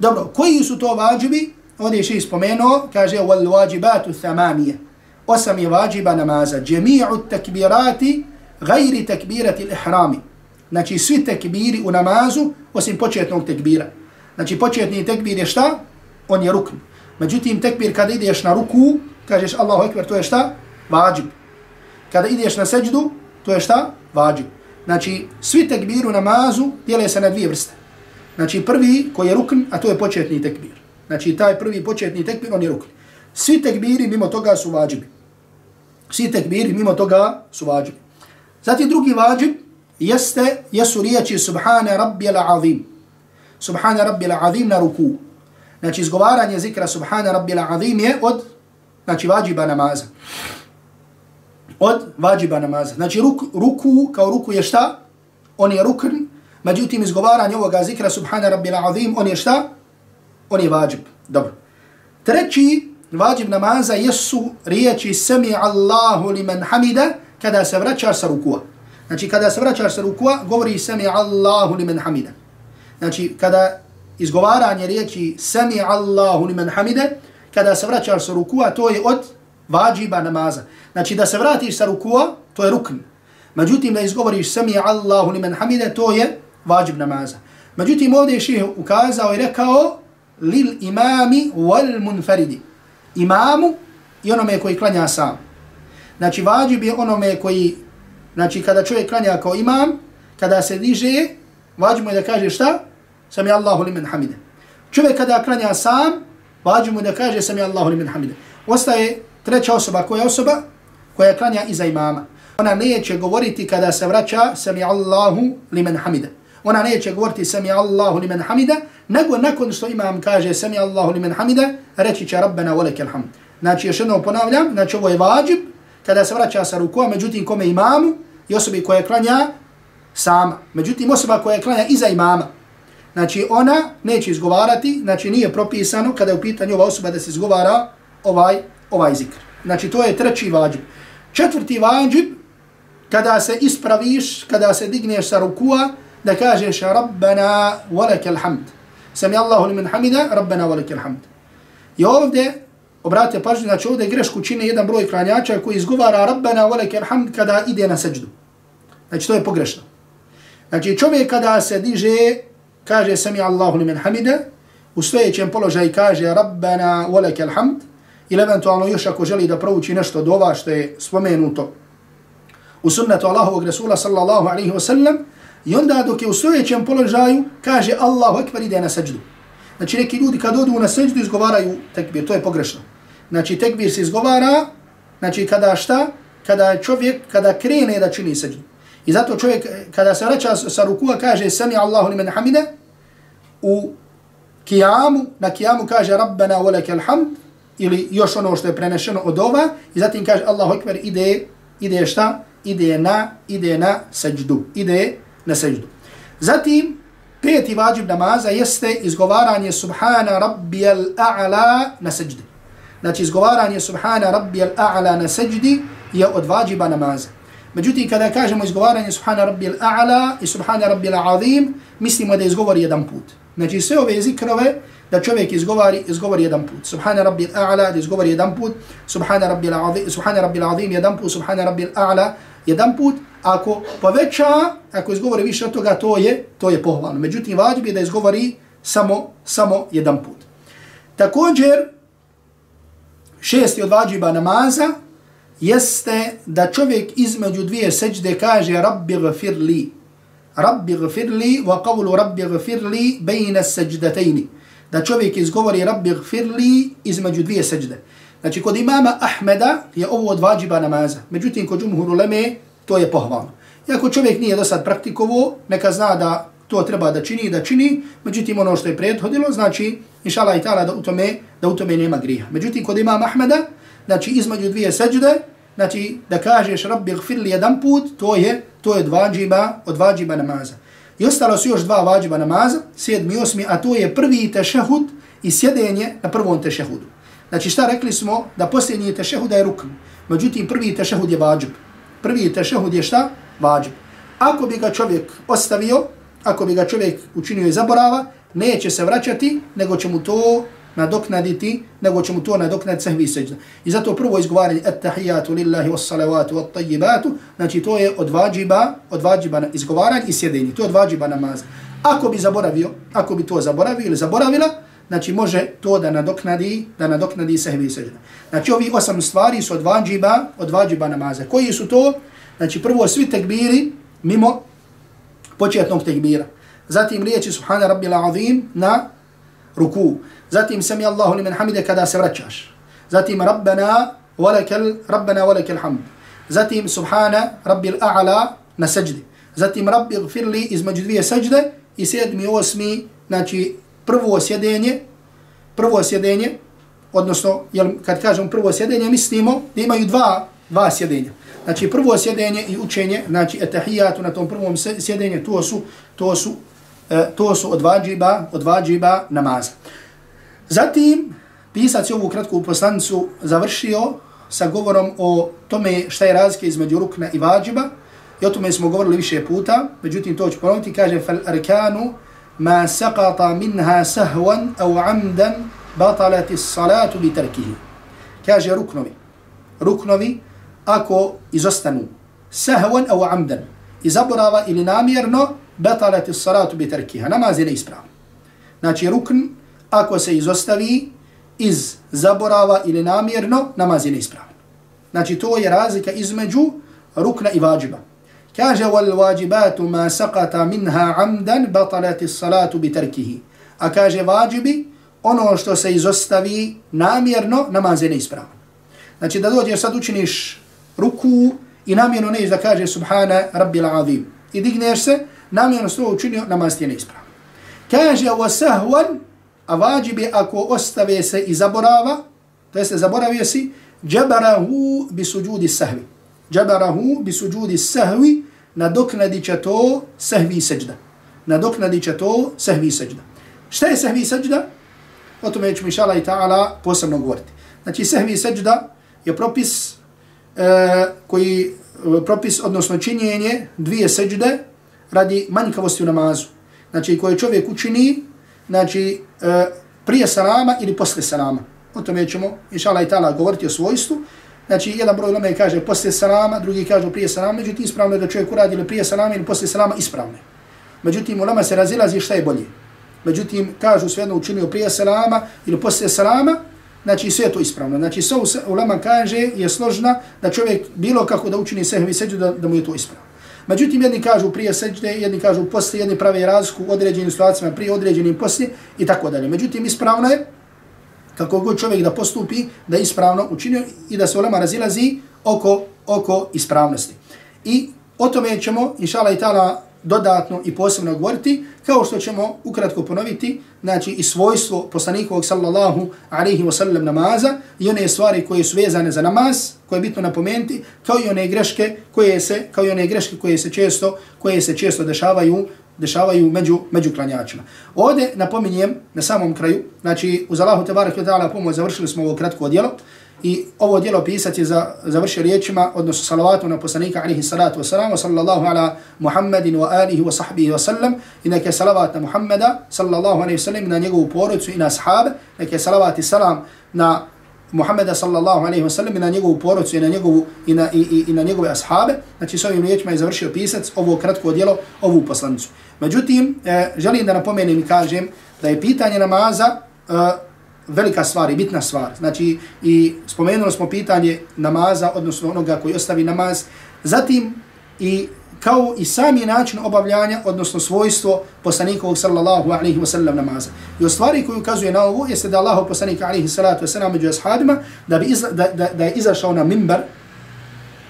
Dobro, koji su to vađibi? Ovdje je še spomenuo, kaže, wal vađibatu thamanije osam je vađiba namaza. Džemi'u takbirati gajri takbirati l'ihrami. Znači svi tekbiri u namazu osim početnog tekbira. Znači početni tekbir je šta? On je rukn. Međutim tekbir kada ideš na ruku, kažeš Allahu ekber, to je šta? Vađib. Kada ideš na seđdu, to je šta? Vađib. Znači svi tekbiri u namazu dijele se na dvije vrste. Znači prvi koji je rukn, a to je početni tekbir. Znači taj prvi početni tekbir, on je rukn. Svi tekbiri mimo toga su vađibi. Svi tekbiri mimo toga su vađibi. Zatim drugi vađib jeste, jesu riječi Subhane Rabbi Azim. Subhane Rabbi Azim na ruku. Znači izgovaranje zikra Subhane Rabbi Azim je od znači, vađiba namaza. Od vađiba namaza. Znači ruk, ruku kao ruku je šta? On je rukn. Međutim izgovaranje ovoga zikra subhana rabbil azim, on je šta? On je vađib. Dobro. Treći vađib namaza jesu riječi sami Allahu liman hamida kada se vraćaš sa rukua. Znači kada se vraćaš sa rukua govori sami Allahu liman hamida. Znači kada izgovaranje riječi sami Allahu liman hamida kada se vraćaš sa rukua to je od vađiba namaza. Znači da se vratiš sa rukua to je rukn. Međutim da izgovoriš sami Allahu liman hamida to je vađib namaza. Međutim ovdje je ših ukazao i rekao lil imami wal munfaridi imamu i onome koji klanja sam. Znači, vađib je onome koji, znači, kada čovjek klanja kao imam, kada se diže, vađib mu je da kaže šta? Sami Allahu limen hamide. Čovjek kada klanja sam, vađib mu je da kaže sami Allahu limen hamide. Ostaje treća osoba, koja osoba? Koja klanja iza imama. Ona neće govoriti kada se vraća sami Allahu limen hamide. Ona neće govoriti sami Allahu li men nego nakon što imam kaže sami Allahu limen hamida, reći će Rabbena voleke alhamd. Znači još jednom ponavljam, znači ovo je vađib, kada se vraća sa rukua, međutim kome imamu i osobi koja klanja sama. Međutim osoba koja klanja iza imama, znači ona neće izgovarati, znači nije propisano kada je u pitanju ova osoba da se izgovara ovaj, ovaj zikr. Znači to je treći vađib. Četvrti vađib, kada se ispraviš, kada se digneš sa rukua, da kažeš Rabbena walakal hamd. Sami Allahu limen hamida, rabbena walakal hamd. I ovdje, obratite pažnju, znači ovdje grešku čini jedan broj klanjača koji izgovara rabbena walakal hamd kada ide na seđdu. Znači to je pogrešno. Znači čovjek kada se diže, kaže sami Allahu limen hamida, u stojećem položaju kaže rabbena walakal hamd, ili eventualno još ako želi da prouči nešto od ova što je spomenuto u sunnetu Allahovog Resula sallallahu alaihi wa sallam, I onda dok je u stojećem položaju, kaže Allahu ekber ide na seđdu. Znači neki ljudi kad odu na seđdu izgovaraju tekbir, to je pogrešno. Znači tekbir se izgovara, znači kada šta? kada čovjek, kada krene da čini seđdu. I zato čovjek, eh, kada se vraća sa rukua, kaže Sami Allahu limen hamide, u kijamu, na kijamu kaže Rabbena velike alhamd, ili još ono što je prenešeno od ova, i zatim kaže Allahu ekber, ide, ide šta? Ide na, ide na seđdu. Ide na seđdu. Zatim, peti vađib namaza jeste izgovaranje Subhana Rabbijal A'la na seđdi. Znači, izgovaranje Subhana Rabbijal A'la na seđdi je od vađiba namaza. Međutim, kada kažemo izgovaranje Subhana Rabbijal A'la i Subhana Rabbijal Azim, mislimo da izgovori jedan put. Znači, sve ove zikrove da čovjek izgovori, izgovori jedan put. Subhana Rabbil A'la da izgovori jedan put, Subhana Rabbil Azim, Subhana Rabbil Azim jedan put, Subhana Rabbil A'la jedan put, ako poveća, ako izgovori više od toga, to je to je pohvalno. Međutim, vađib je da izgovori samo, samo jedan put. Također, šesti od vađiba namaza jeste da čovjek između dvije seđde kaže Rabbi gfir li. Rabbi gfir li wa qavlu Rabbi gfir li bejne seđdatejni. Da čovjek izgovori Rabbi gfir li između dvije seđde. Znači, kod imama Ahmeda je ovo od vađiba namaza. Međutim, kod džumhuru leme, to je pohvalno. Iako čovjek nije do sad praktikovo, neka zna da to treba da čini da čini, međutim, ono što je prethodilo, znači, inšala i ta'ala, da u tome, da u tome nema grija. Međutim, kod imam Ahmeda, znači, između dvije seđde, znači, da kažeš rabbi gfirli jedan put, to je, to je od vađiba, od vađiba namaza. I ostalo su još dva vađiba namaza, sedmi i osmi, a to je prvi tešehud i sjedenje na prvom tešehudu. Znači šta rekli smo da posljednji tešehud je rukn. Međutim prvi tešehud je vađib. Prvi tešehud je šta? Vađib. Ako bi ga čovjek ostavio, ako bi ga čovjek učinio i zaborava, neće se vraćati, nego će mu to nadoknaditi, nego će mu to nadoknaditi sehvi seđda. I zato prvo izgovaranje at-tahijatu lillahi was-salawatu wat-tayyibatu, znači to je od vađiba, od vađiba izgovaranje i sjedenje. To je od vađiba namaza. Ako bi zaboravio, ako bi to zaboravio ili zaboravila, znači može to da nadoknadi, da nadoknadi sehvi sežda. Znači ovi osam stvari su od vađiba, od vađiba namaza. Koji su to? Znači prvo svi tekbiri mimo početnog tekbira. Zatim riječi subhana rabbil azim na ruku. Zatim sami Allahu limen hamide kada se vraćaš. Zatim rabbana walakal rabbana walakal hamd. Zatim subhana rabbil a'la na seđdi. Zatim rabbi gfirli između dvije seđde i sedmi, osmi, znači prvo sjedenje, prvo sjedenje, odnosno, jel, kad kažem prvo sjedenje, mislimo da imaju dva, dva sjedenja. Znači, prvo sjedenje i učenje, znači, etahijatu na tom prvom sjedenju, to su, to su, e, to su od vađiba, od vađiba namaza. Zatim, pisac je ovu kratku poslanicu završio sa govorom o tome šta je razlika između rukna i vađiba, i o tome smo govorili više puta, međutim, to ću ponoviti, kaže, fal arkanu, ma saqata minha sahwan aw amdan batalat salatu bi tarkihi. Kaže ruknovi. Ruknovi ako izostanu sahwan aw amdan izaborava ili namjerno batalat salatu bi tarkiha. Namaz je neispravan. Znači rukn ako se izostavi iz zaborava ili namjerno namaz je neispravan. Znači to je razlika između rukna i vađiba. Kaže, wal wajibatu ma saqata minha amdan batalati salatu bi tarkihi. A kaže, vajibi, ono što se izostavi namjerno, namaz je neispravan. Znači, da dođeš sad učiniš ruku i namjerno neš da kaže subhana rabbil azim. I digneš se, namjerno što učinio, namaz ti je neispravan. Kaže, wa sahwan, a vajibi ako ostave se i zaborava, to jeste zaboravio si, džabarahu bi suđudi sahvi jabarahu bi suđudi sahvi, nadoknadi će to sahvi seđda. Nadoknadi će to sahvi seđda. Šta je sahvi seđda? O tome ćemo inša Allah i ta'ala posebno govoriti. Znači sahvi seđda je propis e, koji e, propis, odnosno činjenje dvije seđde radi manjkavosti u namazu. Znači koje čovjek učini znači, e, prije salama ili posle salama. O tome ćemo inša Allah i ta'ala govoriti o svojstvu. Znači, jedan broj lome kaže posle salama, drugi kaže prije salama, međutim, ispravno je da čovjek uradi ili prije salama ili posle salama, ispravno je. Međutim, ulema se razilazi šta je bolje. Međutim, kažu svejedno učinio prije salama ili posle salama, znači sve je to ispravno. Znači, sve ulema kaže je složna da čovjek bilo kako da učini sehvi seđu da, da mu je to ispravno. Međutim, jedni kažu prije seđde, jedni kažu posle, jedni prave razliku u određenim situacijama prije određenim posle i tako dalje. Međutim, ispravno je kako god čovjek da postupi, da ispravno učinio i da se ulema razilazi oko, oko ispravnosti. I o tome ćemo, inšala i ta'ala, dodatno i posebno govoriti, kao što ćemo ukratko ponoviti, znači i svojstvo poslanikovog sallallahu alaihi wa sallam namaza i one stvari koje su vezane za namaz, koje je bitno napomenuti, kao i one greške koje se, kao i one greške koje se često, koje se često dešavaju dešavaju među, među klanjačima. Ovdje napominjem na samom kraju, znači uz Allahu Tebarek i ta'ala pomoć završili smo ovo kratko djelo i ovo djelo pisati za završio riječima, odnosno salavatu na poslanika alihi salatu wa salamu, sallallahu ala Muhammedin wa alihi wa sahbihi wa sallam, i neke salavat na Muhammeda, sallallahu alaihi wa sallam, na njegovu porodicu i na sahabe, neke salavat i salam na Muhammeda sallallahu alaihi ve sellem i na njegovu porodicu i na, njegovu, i na, i, i, i na njegove ashabe, znači s ovim riječima je završio pisac ovo kratko djelo, ovu poslanicu. Međutim, e, želim da napomenem i kažem da je pitanje namaza e, velika stvar i bitna stvar. Znači, i spomenuli smo pitanje namaza, odnosno onoga koji ostavi namaz. Zatim, i kao i sami način obavljanja, odnosno svojstvo poslanikovog sallallahu alaihi wa sallam namaza. I o stvari koju ukazuje na ovo jeste da Allah poslanika alaihi salatu wa sallam među ashabima da, bi izla, da, da, da je izašao na mimbar,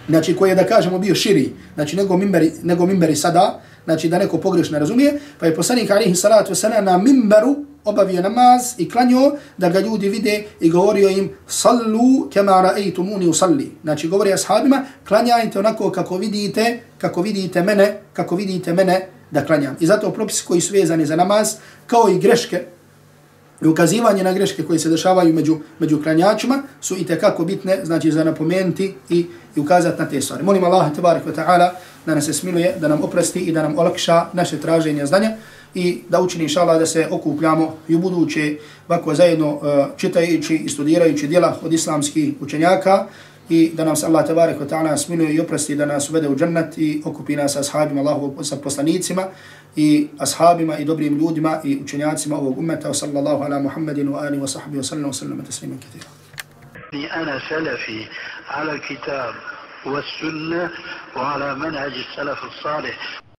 znači koji je da kažemo bio širi, znači nego mimbari, nego mimbari sada, znači da neko pogrešno razumije, pa je poslanik alaihi salatu wasallam na mimbaru obavio namaz i klanio da ga ljudi vide i govorio im sallu kema ra'aytumuni usalli. Znači govori ashabima, klanjajte onako kako vidite, kako vidite mene, kako vidite mene da klanjam. I zato propisi koji su vezani za namaz, kao i greške, i ukazivanje na greške koje se dešavaju među, među klanjačima su i tekako bitne, znači za napomenuti i, i ukazati na te stvari. Molim Allah, tabarik wa ta'ala, da nas se smiluje, da nam oprosti i da nam olakša naše traženje znanja i da učini inšala da se okupljamo i u buduće ovako zajedno uh, čitajući i studirajući dijela od islamskih učenjaka i da nam se Allah tabarik wa ta'ala smiluje i oprosti da nas uvede u džannat i okupi nas sa ashabima Allahu sa poslanicima i ashabima i dobrim ljudima i učenjacima ovog ummeta sallallahu ala Muhammedin wa ali wa sahbihi wa sallam wa sallam tasliman kathira. أنا سلفي على الكتاب والسنة وعلى منهج السلف الصالح